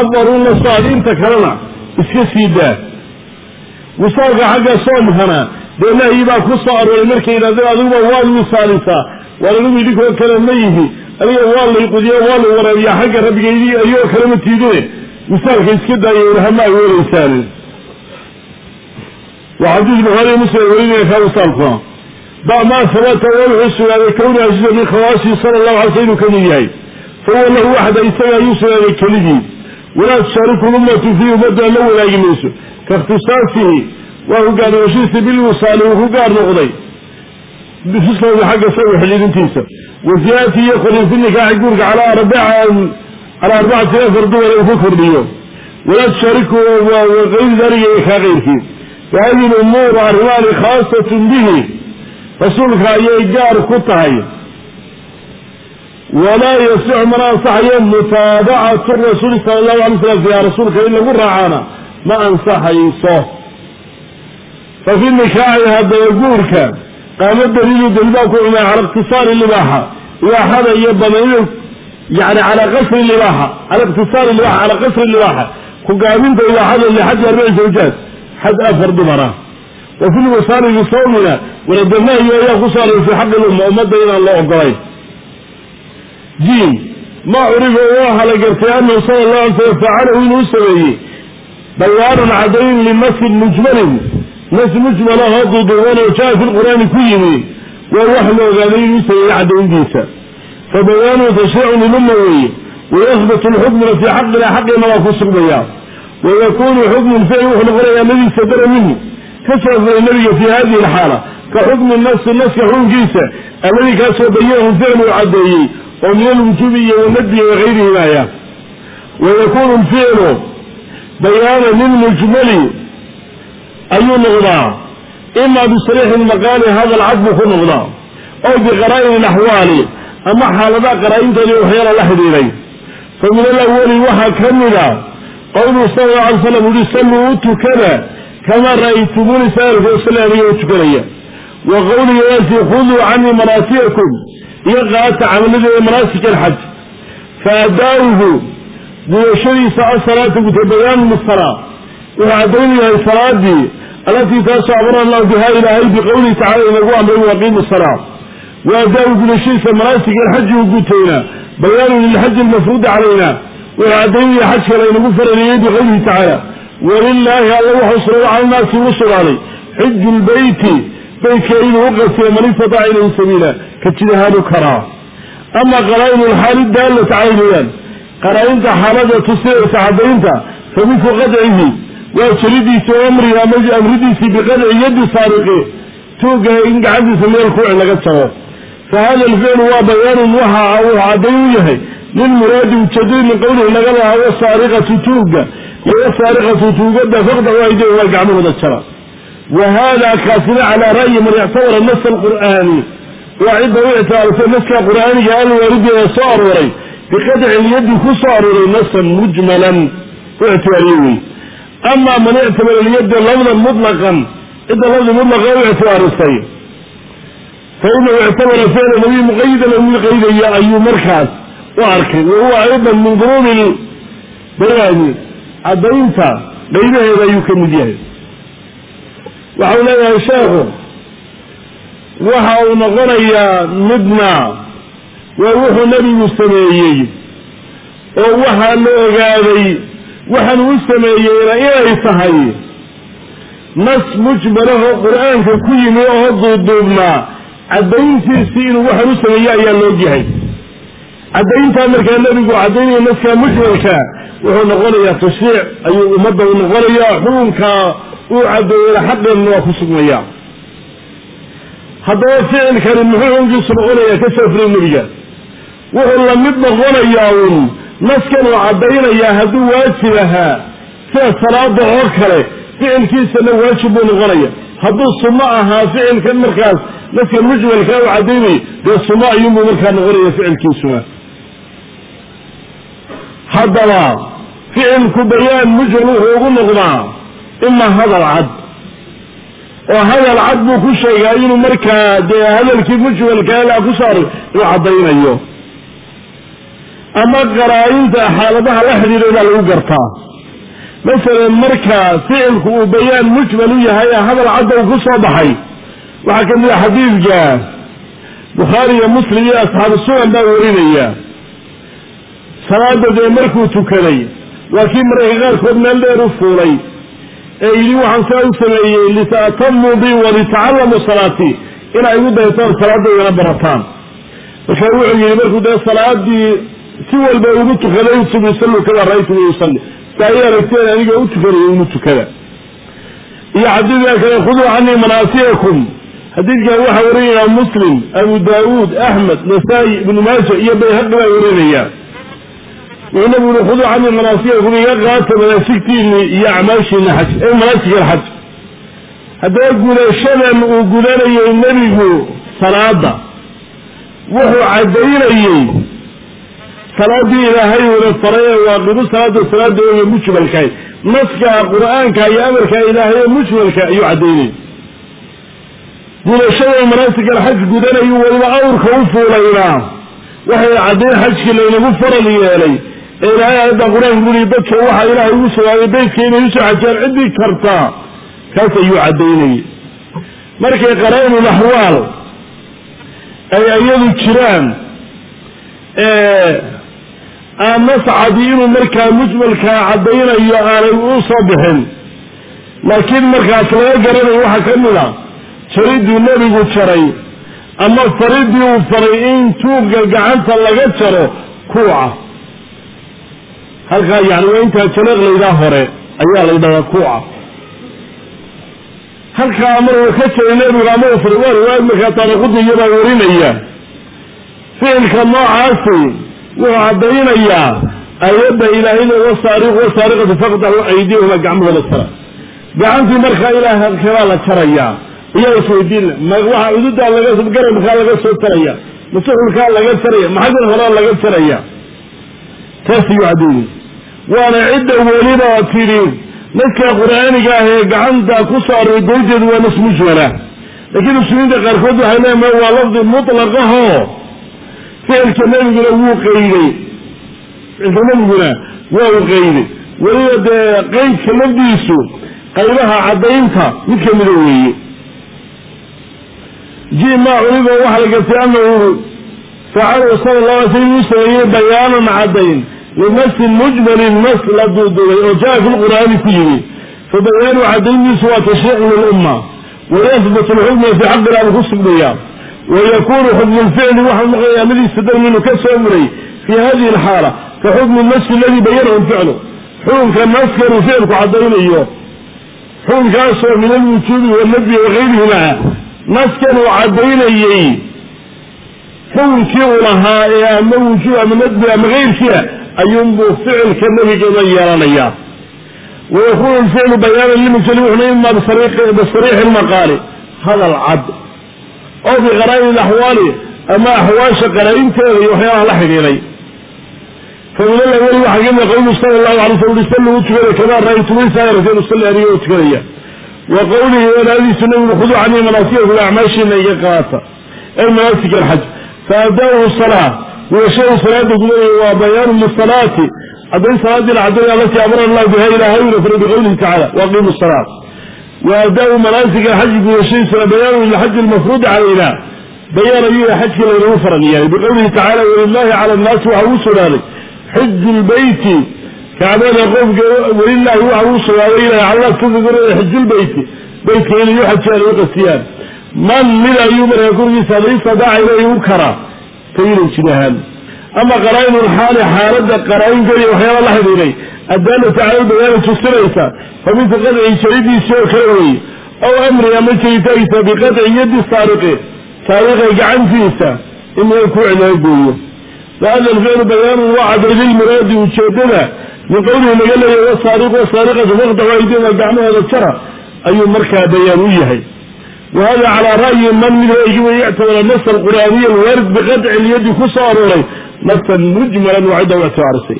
afaruna saad inta kalena iska sii daa. Wisaalka xagga soomkana dee nahyi baa ku soo arooray markay yidhahdeen adiguba waad wisaalisaa waan anigu idinkoo kale ma yihi aniga waa lay qudiya waa lay waraabiyaa xagga rabbigaydii ayagoo kalema tiidine. Wisaalka iska daaya ilahama ay weelaysaan waa xadiis bukhaariy muslim warinaya kaa wisaalkuna ba maa sabata waa wuxuu sugnaaday kowni ajiza min khawaasii sala allahu alay sl inuu ka mid yahay. Fahuwa lahu waxda isaga ayuu sugnaaday kelidii walaa tushaariku lummatu fii ummadda la wadaagi mayso. Ka ikhtisaasihi waa hogaanimashadiisa bilwisaali uu ku gaar noqday bifislowda xagga sawi xidhiidintiisa wa ziyaadati iyo korin fi nikaaxi guurka calaa arbaca calaa arbacati afar dumar uu ku kordhiyo. Walaa tushaariku waqayri daliga iyo kaa keyrkii fa hadihi lumuuru arrimaani khaasatun bihi. Rasuulka ayay gaar ku tahay. Walaa yasixu mana ansaxayo mutaabacatu rasuuli sala allahu alay slam fiiha rasuulka in lagu raacaana ma ansaxayso. Fa fi nikaaxi haddaba guurka qaamo daliilu daliilbaa ku cumay cala ikhtisaari libaaxa ibaaxada iyo banaanidu yani calaa qasri libaaxa cala ikhtisaari libaaxa calaa qasri libaaxa ku gaaminta ibaaxada lixaddi arbaci zawjaad xad afar dumara wa fi lwisaali bisawmina waladamahyi ayaa ku saaray xaqi lumma ummadda inaan loo ogolayn jiim ma curifa waxaa la gartay anahu sala allahu alay slam facalahu inuu sameeyey bayaanun cadayn linasin mujmalin nas mujmalahoo duuduuban oo jaa fi lqur'aani ku yimi waa wax la ogaaday inuu sameeyey cadayntiisa fa bayaanu tashriicun lilumma weeye wayahbatu lxukmuna fii xaqina waa ku sugmaya wayakunu xukmu lficli wuxuu noqonayaa ladii sadara minhu ka soo furay nabiga fi hadihi alxaala ka xukmi nafsi naska xukunkiisa alladii kaasoo bayanahu ficlu u caddeeyey oo min alwujuubi iyo wanadbi wagayrihimaya wayakunu lficlu bayaana lilmujmali ayuu noqdaa. Ima bisariixi lmaqaali hada alcadbu ku noqdaa. Oo biqaraa'in alaxwaali ama xaaladaha qaraa'intoodii waxyaala la xidhiiday fa min alawali waxaa ka mida qowluhu sala allahu alay slam uhi salluu u tukada kamaa sali aniga u tukanaya. Wa qowlihi waati khuduu canii manaasikakum iyo qaata camaladeeda manaasik alxaj. Fa adaa'uhu gudashadiisa asalaata guta bayaanu lisalaa wuxuu caddayn yahay salaadii allatii taasoo amara allahu bihaa ilaahay biqowlihi tacala inagu amray waqiimu salaa wa adaa-u gudashadiisa manaasik alxaji u gutayna. Bayaanu lilxaji almafruudi calayna wuxuu caddaynaya xajka laynagu faraleeyey biqowlihi tacaala walilaahi alla wuxuu sura calanaasi u sugnaaday xiju lbeyti baytka inuu u qasiyo man istataca ilayhi sabiila ka jidahaanu karaa ama qaraa'inu lxaali daallata caynayaan qaraa'inta xaalada tusinaysa caddaynta fa qadcihi waa jelidiisi o amrihi ama amridiisii biqadci yadi saariqi. Tuuga in gacantiisa meel kuuci laga jabo fa hada alficlu waa bayaanun waxa uu caddayn u yahay. Lilmuraadi ujeedada min qowlihi laga lahaa wasaariqatu tuuga. Iyo wasaariqatu tuugada faqdacu aydihi waa gacmahooda jara. Wa hada kaasina calaa ra'yi man ictabara nasa alqur'aani. Waa cidda u ictibaarisay naska qur'aaniga alwaalidi ee soo arooray. Biqadci lyadi ku soo arooray nasan mujmalan. U ictibaariye amaa man ictabara lyada lafdan mutlaqan cidda lafdi mutlaqa u ictibaarisay fa inahu ictabara ficla nabiy muqayidan lagu qaydaya ayuu markaas u arkay wa huwa aydan min duruubi bayaani caddaynta qaybaheeda ayuu ka mid yahay waxau leeyahay sheekhu waxa uu noqonayaa midna waa wuxuu nebigu sameeyey oo waxaa la ogaaday waxaan u sameeyeyna inay tahay nas mujmalahoo qur'aanka ku yimi oo duuduubnaa caddayntiisii inuu waxaan u sameeyey ayaa loogyahay caddayntaa markaa nebigu caddaynaya naskaa mujmalka wuxuu noqonayaa tashriic ayuu ummadda u noqonayaa xukunkaa uu caddeeyena xaqeenna waa ku sugmaya haddaba ficilkani muxuu xukunkiisu noqonayaa ka saafriy nebiga? Wuxuu la mid noqonayaa uun naskan uu caddaynayaa hadduu waajib ahaa sida salaada oo kale ficilkiisana waajib buu noqonaya hadduu sunno ahaa ficilkan markaas naska mujmalkaa uu caddaynaya dee sunno ayuunbuu markaa noqonaya ficilkiisuna haddaba ficilku bayaan mujmal wuxuu ugu noqdaa ima hadal cad. Oo hadal cad buu ku sheegaa inuu markaa dee hadalkii mujmalkaa ilaa ku saaray uu caddaynayo ama qaraa-inta xaaladaha la xidhiidhoodaa lagu gartaa. Masalan marka ficilku uu bayaan mujmal u yahay ee hadal cadda uu ku soo baxay waxaa ka mid a xadiidka bukhaari iyo muslim iyo asxaabu sunan baa warinaya. Salaada dee markuu tukaday waa kii mararka qaarkood meel dheer u fuulay ee yidhi waxaan saa u sameeyey lita'tamuu bi walitacallamuu salaatii inay igu daytaan salaadaydana barataan. Markaa wuxuu yihi markuu dee salaadii si walba ugu tukaday utubi saluu kamaa ra'aytum yusalli sa ay aragteen aniga u tukanayo inu tukada. Iyo xadiidka kale khuduu canii manaasikakum xadiidkan waxaa warinaya muslim abu daawuud axmed nasaa-i ibnu maaja iyo bayhaqi baa warinaya wuxuu nabigu uri khuduu canii manaasikakum iga qaata manaasigtiini iyo acmaashiina xaj ee manaasik alxaj haddaba gudashadan uu gudanayay nebigu salaada wuxuu caddaynayey salaadii ilaahay una faray ee waaqibu salaada salaada oga mujmalkahay naska qur'aanka iyo amarka ilaahay mujmalka ayuu caddaynayay gudashada manaasik alxaj gudanayu weliba awrka u fuulaynaa waxay caddayn xajkii laynagu faral yeelay. Ee ilaahay aayadda qur'aanka guri dadka waxaa ilaahay ugu sugaabay beydka inay u soo xajaan ciddii kartaa kaas ayuu caddaynayay markay qaraa-inul axwaal ay iyadu jiraan nascadi inuu markaa mujmalkaa caddaynayo aanay u soo bixin. Laakiin markaas laga garanayo waxaa ka mid a jariduu nebigu jaray ama faridii uu faray in tuugga gacanta laga jaro kuuca halkaa yani waa intaa jaleeq laydhaa hore ayaa la ydhahdaa kuuca halkaa maruu ka jaray nebigu ama uu faray waa riwaayad markaa taarikhudiyabaa warinaya. Ficilka noocaasi wuxuu caddaynayaa aayadda ilaahayda wasaariqu wasaariqatu faqdacu aydiyahuma gacmahooda jara gacantii markaa ilaah halkeebaa la jarayaa iyaa isweydiin ma waxaa cududaa laga garabkaa laga soo jaraya masuxulkaa laga jaraya maxaggan horaa laga jaraya taas ayuu waana cidda weliba tidhi naska qur'aaniga ah ee gacanta ku soo aroray goyteedu waa nas mujmala laakiin muslimiinta qaarkood waxay leeyahay waa lafdi mutlaqaho ficilka nebiguna wuu qayday ficilka nebiguna waa u qayday weliba dee qeydka lafdiisu qaybaha caddaynta mid ka mida weeye. Jima culiba waxaa la gartay anahu facalahu sala llahu alay slam inuu sameeyey bayaanan caddayn limasin mujmalin mas la duudubay oo jaa fi lqur'aani ku yimi. Fabayaanu caddayntiisu waa tashriicun lilumma wayahbut lxukma fi xaqina buu ku sugnayaa wayakunu xukmu lficli waxau noqonayaa mid istadal minhu ka soo muray fi hadihi alxaala ka xukmi naski aladii bayanahu lficlu xukunka naskanuu ficilku caddaynayo xukunkaasoo min alwujuubi walnafyi wagayrihima naskan uu caddaynayey xukunkii uu lahaa ee ama wujuub ama nadbi ama keyrkiia ayuunbuu ficilka nebigana yeelanayaa wayakunu lficlu bayaanan limujali wuxuna ima bisariixi lmaqaali hadal cad oo bi qaraa'in alaxwaali ama axwaasha qaraa'inteeda iyo waxyaalaha la xidhiidhay. Famin alawali waxaa kamida qawlu sala alay slam uri salluu u tukanay kamaa aniga u tukanaya. Wa qawlihi wanaadiisu nabigu khuduu canii manaasikakum acmaashiina iga qaata. Ay manaasik alxaj faadaahu salaa washau salaada gudanaya waa bayaanu lisalaati hadday salaadii la cadday alatii amara allahu biha ilaahay una faray biqowlihi tacala waaqiimu salaa wa adaa-u manaasika alxaji gudashadiisana bayaanu lilxaji almafruudi calayna bayaan ayuu xajkii laynagu faran yeelay biqowlihi tacala walilahi cala annaasi waxa uu sugnaaday xiju lbeyti kacbada qofka welilahi waxa uu sugnaaday ilahay cala tadgurada xijulbeyti beytka inay u xajiyaan u qasiyaan man mid ayuu markaa korgiisa hada istadaaca ilayhi u karaa tayinan jid ahaan ama qaraa'in ulxaali xaaladda qaraa'inkeeda waxyaaba la xidhiidhay addaalata cala lbayaani tusinaysa fa midka qadci jaridiisii oo kale weeye aw amri ama jiritaankiisa biqadci yadi saariqi saariqa gacantiisa in meel ku celaa gooyo wahada alficlu bayaanun waa caday lilmuraadi ujeedada min qowlihi laga leeyahy wasaariqu wasaariqatu faqdacu aydihima gacmahooda jara ayuu markaa bayaan u yahay wahada calaa ra'yi man mid ra'yigi way ictabara nas alqur'aaniya alwaarid biqadci lyadi ku soo arooray nasan mujmalan waa cidda u ictibaarisay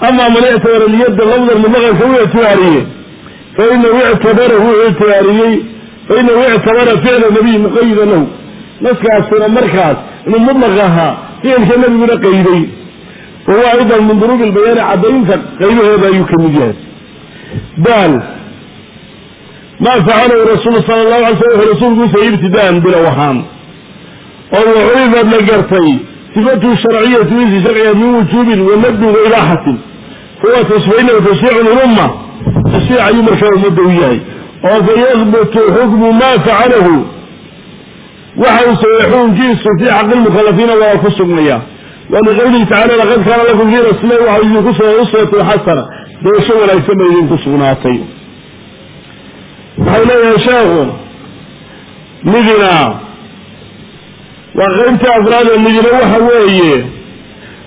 ama man ictabara lyadda lafdan mudaqanka u ictibaariyey fainahu ictabarahu ictibaariyey fainahu ictabara ficla nabiy muqayida lahu naskaasina markaas inuu mudlaq ahaa ficilka nabiguna qayday wahuwa aydan min duruubi lbayaani caddaynta qaybaheeda ayuu ka mid yahay daal maa facalahu rasuulu sala allahu alay slam wuxuu rasuulkuusa ibtidaan bilow ahaan oo waxurifad la gartay sifatu sharciyati wisi sharciga min wujuubin wa nadbin wa ilaaxatin huwa tasfiinahu tashriicun ilumma tashriic ayuu markaa ummadda u yahay. Oo fa yahbutu xukmu maa facalahu waxa uu sameeyey xukunkiisu fii xaqi lmukhalafiina waa ku sugnaya wa liqowlihi tacala laqad kaana lakum fii rasuulillahi waxa idinku sugnay uswatun xasana. Doosho wanaagsan bay idinku sugnaatay. Waxau leeyahay sheekhu midina waa qaybta afraad ee midina waxa weeye.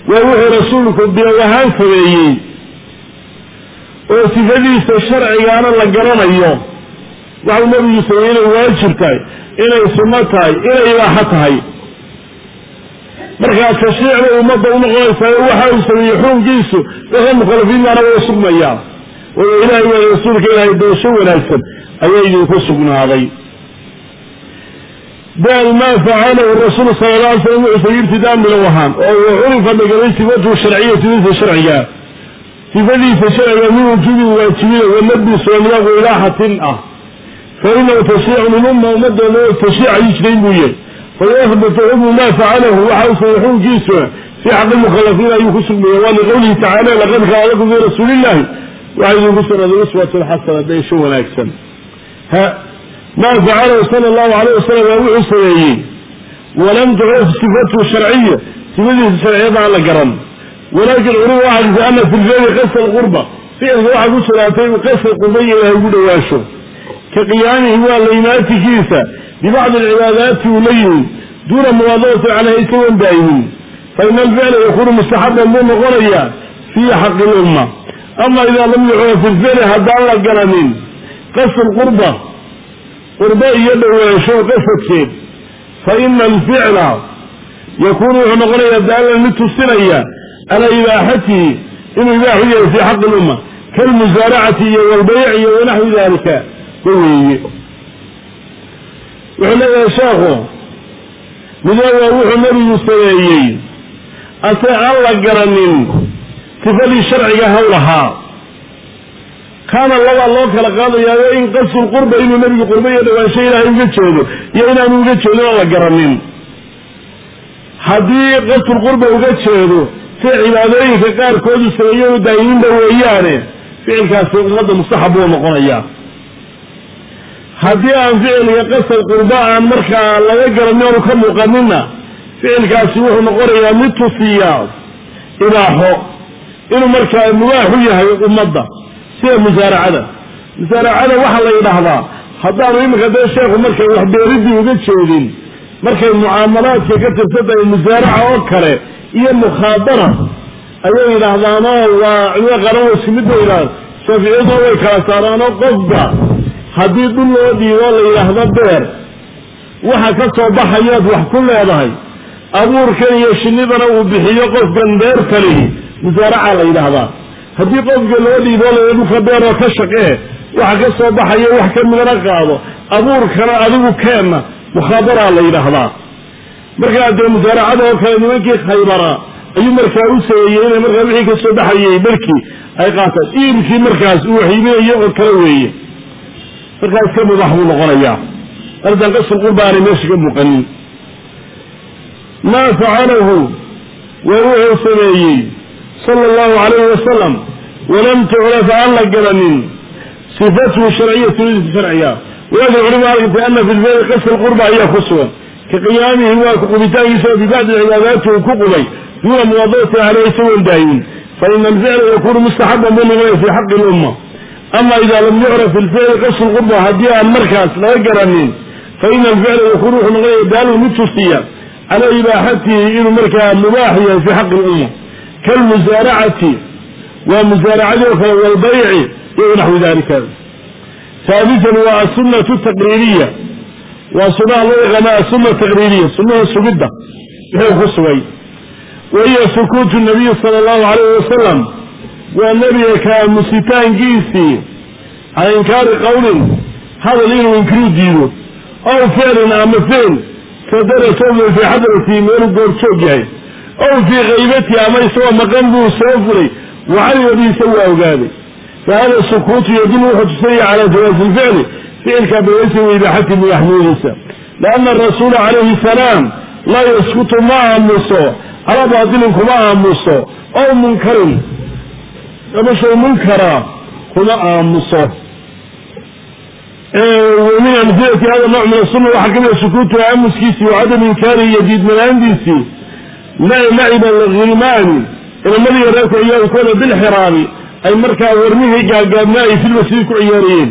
Waa wuxuu rasuulku bilow ahaan sameeyey. Oo sifadiisa sharcigaana la garanayo. Waxau nabigu sameeyey inay waajib tahay inay sunno tahay inay ibaaxo tahay. Markaa tashriicda ummadda unoqonaysaa waxa uu sameeyey xukunkiisu wixii mukhalafiintaana waa sugmayaa. Wayo ilaahay waa rasuulka ilaahay doosho wanaagsan ayaa idinku sugnaaday daal maa facalahu rasuulu sala alla alay slam wuxuu sayi ibtidaan bilow ahaan oo curifa dhagalay sifatuhu sharciya sifadiisa sharciga sifadiisa sharciga min wujuubin waajibina wanadbi sooniyaqu ilaaxatin ah fa inahu tashriicun ilumma ummadooda ayuu jirayn buu yahay fayahbutu xukmu maa facalahu waxa uu sameeyey xukunkiisuna fii xaqi mukhalafiina ayuu ku sugmaya waa liqowlihi tacala laqad kaana lakum fii rasuulillahi waxaa idinku sugnaaday uswatun xasana daysho wanaagsan maa facalahu sala allahu alayh wasalam waa wuxuu sameeyey walam tucraf sifatu sharciya sifadiisa sharciyada aan la garan. Walaakin curiba waxaa jirta ana fi lfeeli qasa lqurba ficilka waxaa ku sugnaatay qasa qurba iyo ugu dhawaasho. Ka qiyaamihi waa laymaatikiisa bibacdi alcibaadaati uu la yimid duuna muwaadabati caleyha isagoon daa'imin fa alficla yakuunu mustaxaban buu noqonayaa fii xaqi lumma ama idaa lam yucra fi lficli haddaan la garanin qasd qurba qurba iyo dhowaansho qasadkeed fa ina alficla yakuunu wuxuu noqonayaa daalan mid tusinaya calaa ibaaxatihi inuu ibaaxu yahay fii xaqi lumma kalmusaaracati iyo walbayc iyo wanaxwi dalika ba weeye. Wuxuu leeyahay sheekhu midna waa wuxuu nabigu sameeyey ase aan la garanin sifadii sharciga haw lahaa kaana labaa loo kala qaadayaayo in qasul qurba inuu nebigu qurba iyo dhawaansho ilaahay uga jeedo iyo inaanu uga jeedin aan la garanin. Haddii qasul qurba uga jeedo sida cibaadooyinka qaarkoodu sameeyo u daayiminba weeyaane ficilkaasi ummadda mustaxab buu noqonayaa. Haddii aan ficilka qasal qurba aan markaa laga garanin oonu ka muuqanina ficilkaasi wuxuu noqonayaa mid tusiya ibaaxo inuu markaa mubaaxu yahay ummadda sida musaaracada. Musaaracada waxaa la yidhaahdaa haddaanu iminka dee sheekhu markay waxbeeridii uga jeedin markay mucaamalaadka ka tirsan tahay musaaraca oo kale iyo mukhaabara ayay yidhaahdaanoo waa culimada qaran isku mid ba yidhahda shaaficiyaduna way kala saaraanoo qofka haddii dhul loo dhiibo la yidhaahdo beer. Waxa ka soo baxayaad wax ku leedahay. Abuurkan iyo shinnidana uu bixiyo qofkan beerta lihi musaaraca la yidhaahdaa haddii qofka loo dhiibo la dhulka beeroo ka shaqee waxa ka soo baxaya wax ka midana qaado abuurkana adigu keenna mukhaadaraa la yidhaahdaa. Markaa dee musaaracada oo kale nimankii khaybara ayuu markaa u sameeyey inay markaa wixii ka soo baxayay barkii ay qaataan. Iibkii markaas uu waxiibinayo oo kale weeye. Markaas ka mubax buu noqonayaa. Ardan qasr qurba aanay meesha ka muuqanin. Maa facalahu waa wuxuu sameeyey sala allahu calayhi wasalam walam tucraf aan la garanin sifatuhu sharciya sunadiisa sharciga waada culima argtay ana fi lfeeri qasr qurba ayaa ku sugan ka qiyaamihi waa kuqubitaankiisa bibacdi cibaadaati uu ku qubay duuna muwadati caleyh isagoon daayin faina alficla yakunu mustaxaban buu noqonaya fi xaqi lumma ama ida lam yucraf ilficli qasr qurba haddii aan markaas laga garanin faina alficla yakunu wuxuu noqonaya daalun mid tusiya cala ibaaxatihi inuu markaa mubaax yahay fi xaqi lumma kalmusaaracati waa musaaracadii oo kale walbayci iyo naxwi dalika haabitan waa asunatu taqriiriya waa sunaha loo yaqaana asuna taqriiriya sunaha sugidda wuxuu ku sugay wahiya sukuutu nabiyi sala allahu calayhi wasalam waa nebiga kaamusitaankiisii cala inkaari qowlin hadal inuu inkiruu diido ow ficlin ama ficil sadaratomu fii xadratii meeluu goorjoog yahay ow fii kaybatihi ama isagoo maqan buu soo furay wacalima biisa waa ogaaday fahada sukuutu yadulu wuxuu tusaya cala jawaazi lficli ficilka bayaysa waibaaxati mubaxnimadiisa lianna arasuula calayhi salaam laa yaskutu ma aamuso calaa baatilin kuma aamuso ow munkarin ama shay kuma aamuso. Min amhilati hada nooc min asuna waxaa kamida sukuutu aamuskiisii wa cadam inkaari iyo diidmanaantiisii laciba lghilmaani inamadii reerku ciyaalkooda bilxiraami ay markaa warmihii gaagaabna ay filmasjid ku ciyaarayeen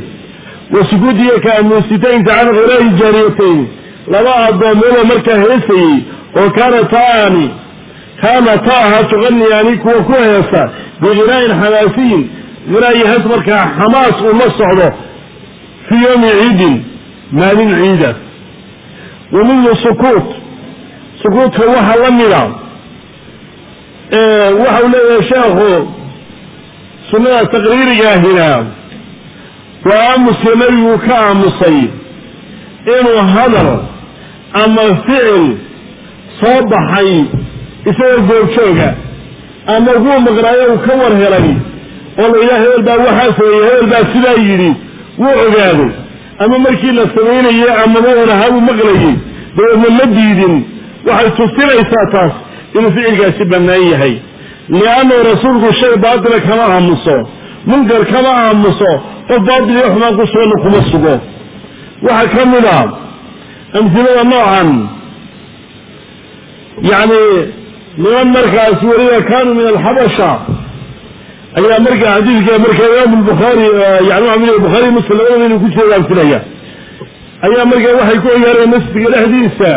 wa sukuutiya ka aamuusitaynka can khiraahi jaariyatayn laba addoomoodoo markaa heesayey oo kaana taani kaana ta ahaa kuwa ku heesa bighinaa'in xamaasiyin hinaayi hees markaa xamaas uu la socdo fii yowmi ciidin maalin ciida. Wa minhu sukuut sukuutka waxaa la mida. Waxau leeyahay sheekhu sunnada taqriirigaahina waa aamuska nebigu ka aamusay inuu hadal ama ficil soo baxay isagoo goorjooga ama kuu maqnaayo uu ka war helay oo la yidhaha hebel baa waxaa sameeyey hebel baa sidaa yidhi wuu ogaaday. Ama markii la samaynayey amaba unahabuu maqlayey dabeedna ma diidin waxay tusinaysaa taas inuu ficilkaasi bannaan yahay. Liannahu rasuulku shay baatila kama aamuso munkar kama aamuso qof baatil iyo xumaan ku suganna kuma sugo. Waxaa ka mid a amhilada noocan yacni niman markaas weliba kaanuu min alxabasha ayaa markaa xadiidka markaa imaam lbukhaari yani bukhaari muslim labadaba inuu ku jiro amfilaya ayaa markaa waxay ku ciyaarayeen masjidka dhexdiisa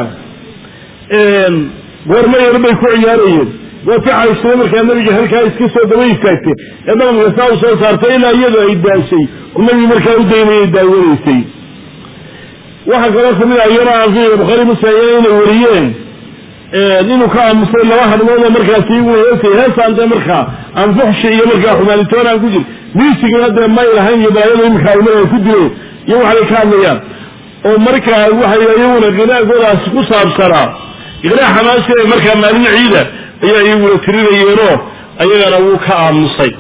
goorma bay ku ciyaarayeen. Waa ka markaa nabiga halkaa iska soo daba istaagtay ee dhabanka saa u soo saartay ilaa iyadu ay daashay. Oo nabigu markaa u daynayay daawanaysay. Waxaa kaloo ka mid ah iyana anfiga bukhaari muslim iyana inay wariyeen. Inuu ka aamusay laba hadmood oo markaas iyagu heesay heesaan dee markaa aan fuxshi iyo markaa xumaanitoon aan ku jir miisigana dee may lahayn iyo balaayada iminka aimada ku dileen iyo waxay ka hadlayaan. Oo markaa waxay iyaguna qinaagoodaasi ku saabsanaa qinaa xamaasi ee markaa maalin ciida ayaa iyaguna tirinayeenoo ayagana wuu ka aamusay.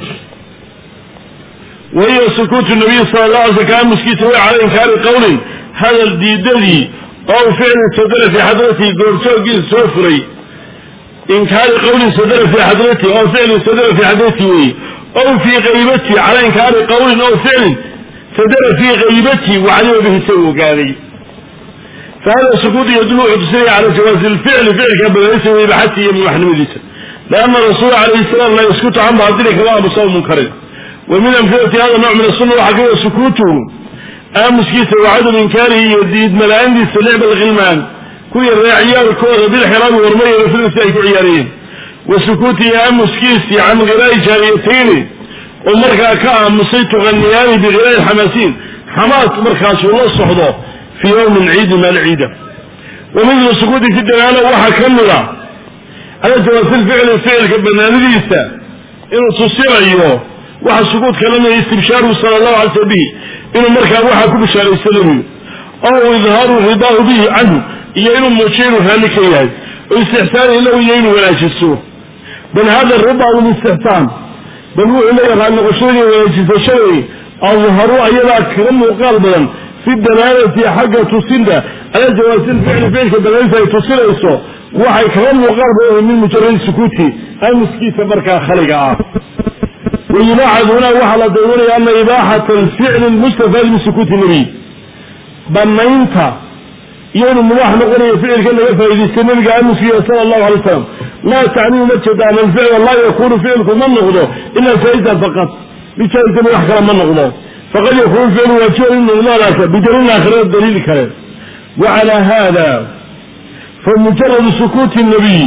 Wahiya sukuutu nabiy sala la alay sl ka aamuskiisa way cala inkaari qowlin hadal diidadii oo ficlin sadara fii xadratihi goorjoogiisa soo furay. Inkaari qowlin sadara fii xadratihi oo ficlin sadara fii xadratihi weeye ow fii kaybatihi cala inkaari qowlin ow ficlin sadara fii kaybatihi wacalima bihi sa ogaaday fahada sukuut yadulu wuxuu tusinaya cala jawaazi lficli ficilka badalaysa waybaxatihi iyo mubaxnimadiisa lianna rasuula calayhi salaam laa yaskutu can baatili kama aamusa munkarin wa min amhilati hada nooc min asuna waxaa kamida sukuutuhu aamuskiisa wa cadam inkaarihi iyo diidmala-aantiisa licba alkhilmaan kuwii reeciyaalkooda bilxiraami warmayada filisi ay ku ciyaarayeen wa sukuutihi aamuskiisii can khilaa'i jaariyatayni oo markaa ka aamusay tuqaniyaani bikhilaa'i xamaasiin xamaas markaasuu la fii yowmin ciidi maal ciida wa midlu sukuuti fi dalaala waxaa ka mida cala jawaasil ficli ficilka banaanidiisa inuu tusinayo waxa sukuudka lamida istibshaaru sala allahu alay slam bihi inuu markaa waxaa ku bishaaraysanayo ow idhaaru ridaahu bihi canhu iyo inuu muujiyo inuu raalli ka yahay oo istixsaani lahu iyo inuu wanaajiso bal hada ridaa listixsaan bal wuxuu leeyahay raalli noqoshadii adharu ayadaa kaga muuqaal badan fi dalaalati xagga tusinta ala jawaasil ficli ficilka banaanisa ay tusinayso waxay kaga muuqaal badan min mujaradi sukuuti aamuskiisa markaa khaliga ah. Wayubaaxad hunaa waxaa la daywanaya ana ibaaxata alficli lmustafaad min sukuuti nabiy banaynta iyo inuu mubaax noqonayo ficilka laga faa'idaystay nabiga aamuskiisa sala allahu alay wasalam laa tacniu ma jeeda ana alficla laa yakunu ficilku ma noqdo ila jaaizan faqad mid wax kale ma noqdo faqad yakunu ficlu waajiban in noqdaanaka bidaliil aakhirada daliil kale wacalaa hada famujaradu sukuuti nabiy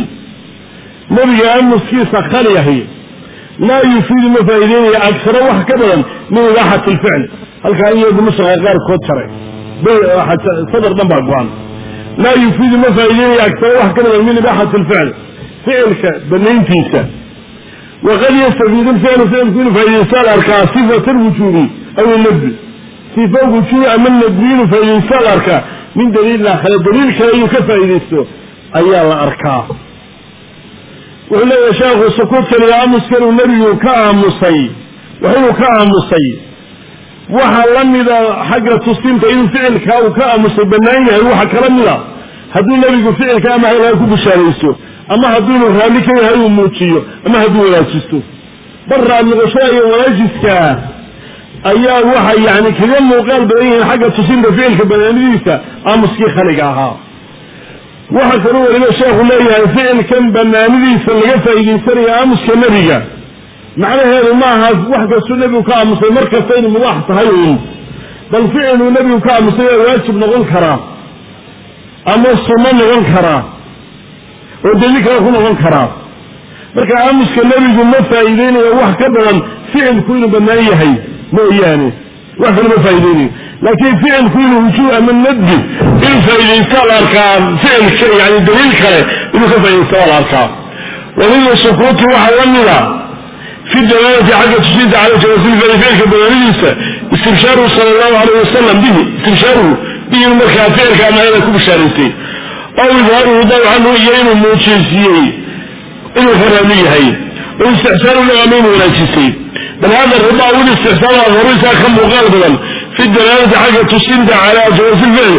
nabiga aamuskiisa khali ahi laa yufiidu ma faa'iideynaya agsaro wax ka badan min ibaaxati alficl halkaa iyagu nusaqa qaarkood jaray sadar dhan baa go-an laa yufiidu ma faa'iideynaya agsaro wax ka badan min ibaaxati alficl ficilka banayntiisa waqad yastafiidu lficlu ficilku inuu faa'iidaysta la arkaa sifata alwujuubi aw nadbi sifa wujuubi ama nadbi inuu faa'iidaysta la arkaa min daliilin aakhare daliil kale inuu ka faa'iidaysto ayaa la arkaa wuxuu leeyahay sheekhu sukuudkan iyo aamuskan uu nebigu ka aamusay waxinuu ka aamusay waxaa la mida xagga tusinta inuu ficilkaa uu ka aamusay bannaan yahay waxa kala mida hadduu nebigu ficilka ama haylaha ku bishaaraysto ama hadduunu raalli ka yahay uu muujiyo ama hadduu wanaajisto bar raad noqoshada iyo wanaajiskaa ayaa waxay yani kaga muuqaal badan yihiin xagga tusinta ficilka banaanidiisa aamuskii khaliga ahaa. Waxaa kaloo weliba sheekhu leeyahay ficilkan banaanidiisa laga faa'iidaysanaya aamuska nebiga. Macnaheedu ma aha wax kastuu nebigu ka aamusay mar kasta inuu mubaax tahay uun. Bal ficiluu nebigu ka aamusay waa waajib noqon karaa ama sunno noqon karaa oo daliil kale ku noqon karaa marka aamuska nebigu ma faa'iideynayo wax ka badan ficilku inuu bannaan yahay mooyaane. Wax kale ma faa'iideynayo laakiin ficilku inuu wujuub ama nadbi inuu faa'iidaysta la arkaa ficilka yani daliil kale inuu ka faa'iidaysta waa la arkaa wamidla sukuuti waxaa la mida fi dalaalati xagga tusinta cala jawaasil ficli ficilka banaanidiisa istibshaaruhu sala allahu alayh wasalam bihi istibshaaruhu bihi markaa ficilka ama ayada ku bishaaraystay oo ibhaaruhu dawxanu iyo inuu muujeysiyey inuu xoraamu yahay wa istixsaanu nicama inuu wanaajisay bal hada ridaawil istixsaan afarisa ka muuqaal badan fi dalaalati xagga tusinta calaa jawaazi ficl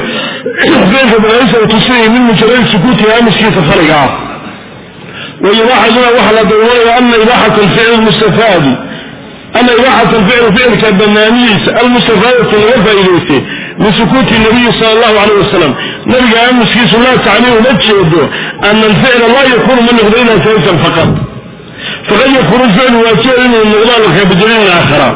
ficilka dalaalisa u tusinaya min mujaradi sukuuti haamiskiisa fariga. Ah wa ibaaxatuna waxaa la dooranaya ana ibaaxata alficli mustafaadi ana ibaaxata alficli ficilka banaanidiisa almustafaadati laga faa'iidaystay lisukuuti nabiyi sal allahu aleyh wasalam nabiga aamuskiisu laa tacni uma jeedo ana alficla laa yakunu ma noqdo ilaa talisan faqad faqad yakunu ficlu waajiba inuu noqdaa lakabajelin aakhara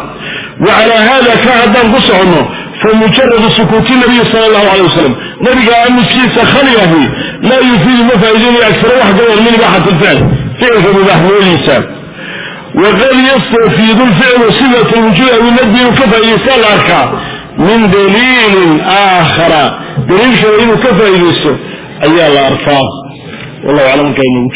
wa calaa hada ka haddaan ku soconno famujaradu sukuuti nabiyi sala allahu aleyh wasalam nabiga aamuskiisa khali ahi laa yufiidu ma faa'iideynayo agsaro wax gadan min ibaaxati lficl ficilka mubaaxnimadiisa waqad yastafiidu lficlu sidat lwujuud aw ka faa'idaystaa la arkaa min daliilin aakhara. Daliil kale inuu ka faa'iidaysto ayaa la arkaa. Wallahu aclam halkaa inagu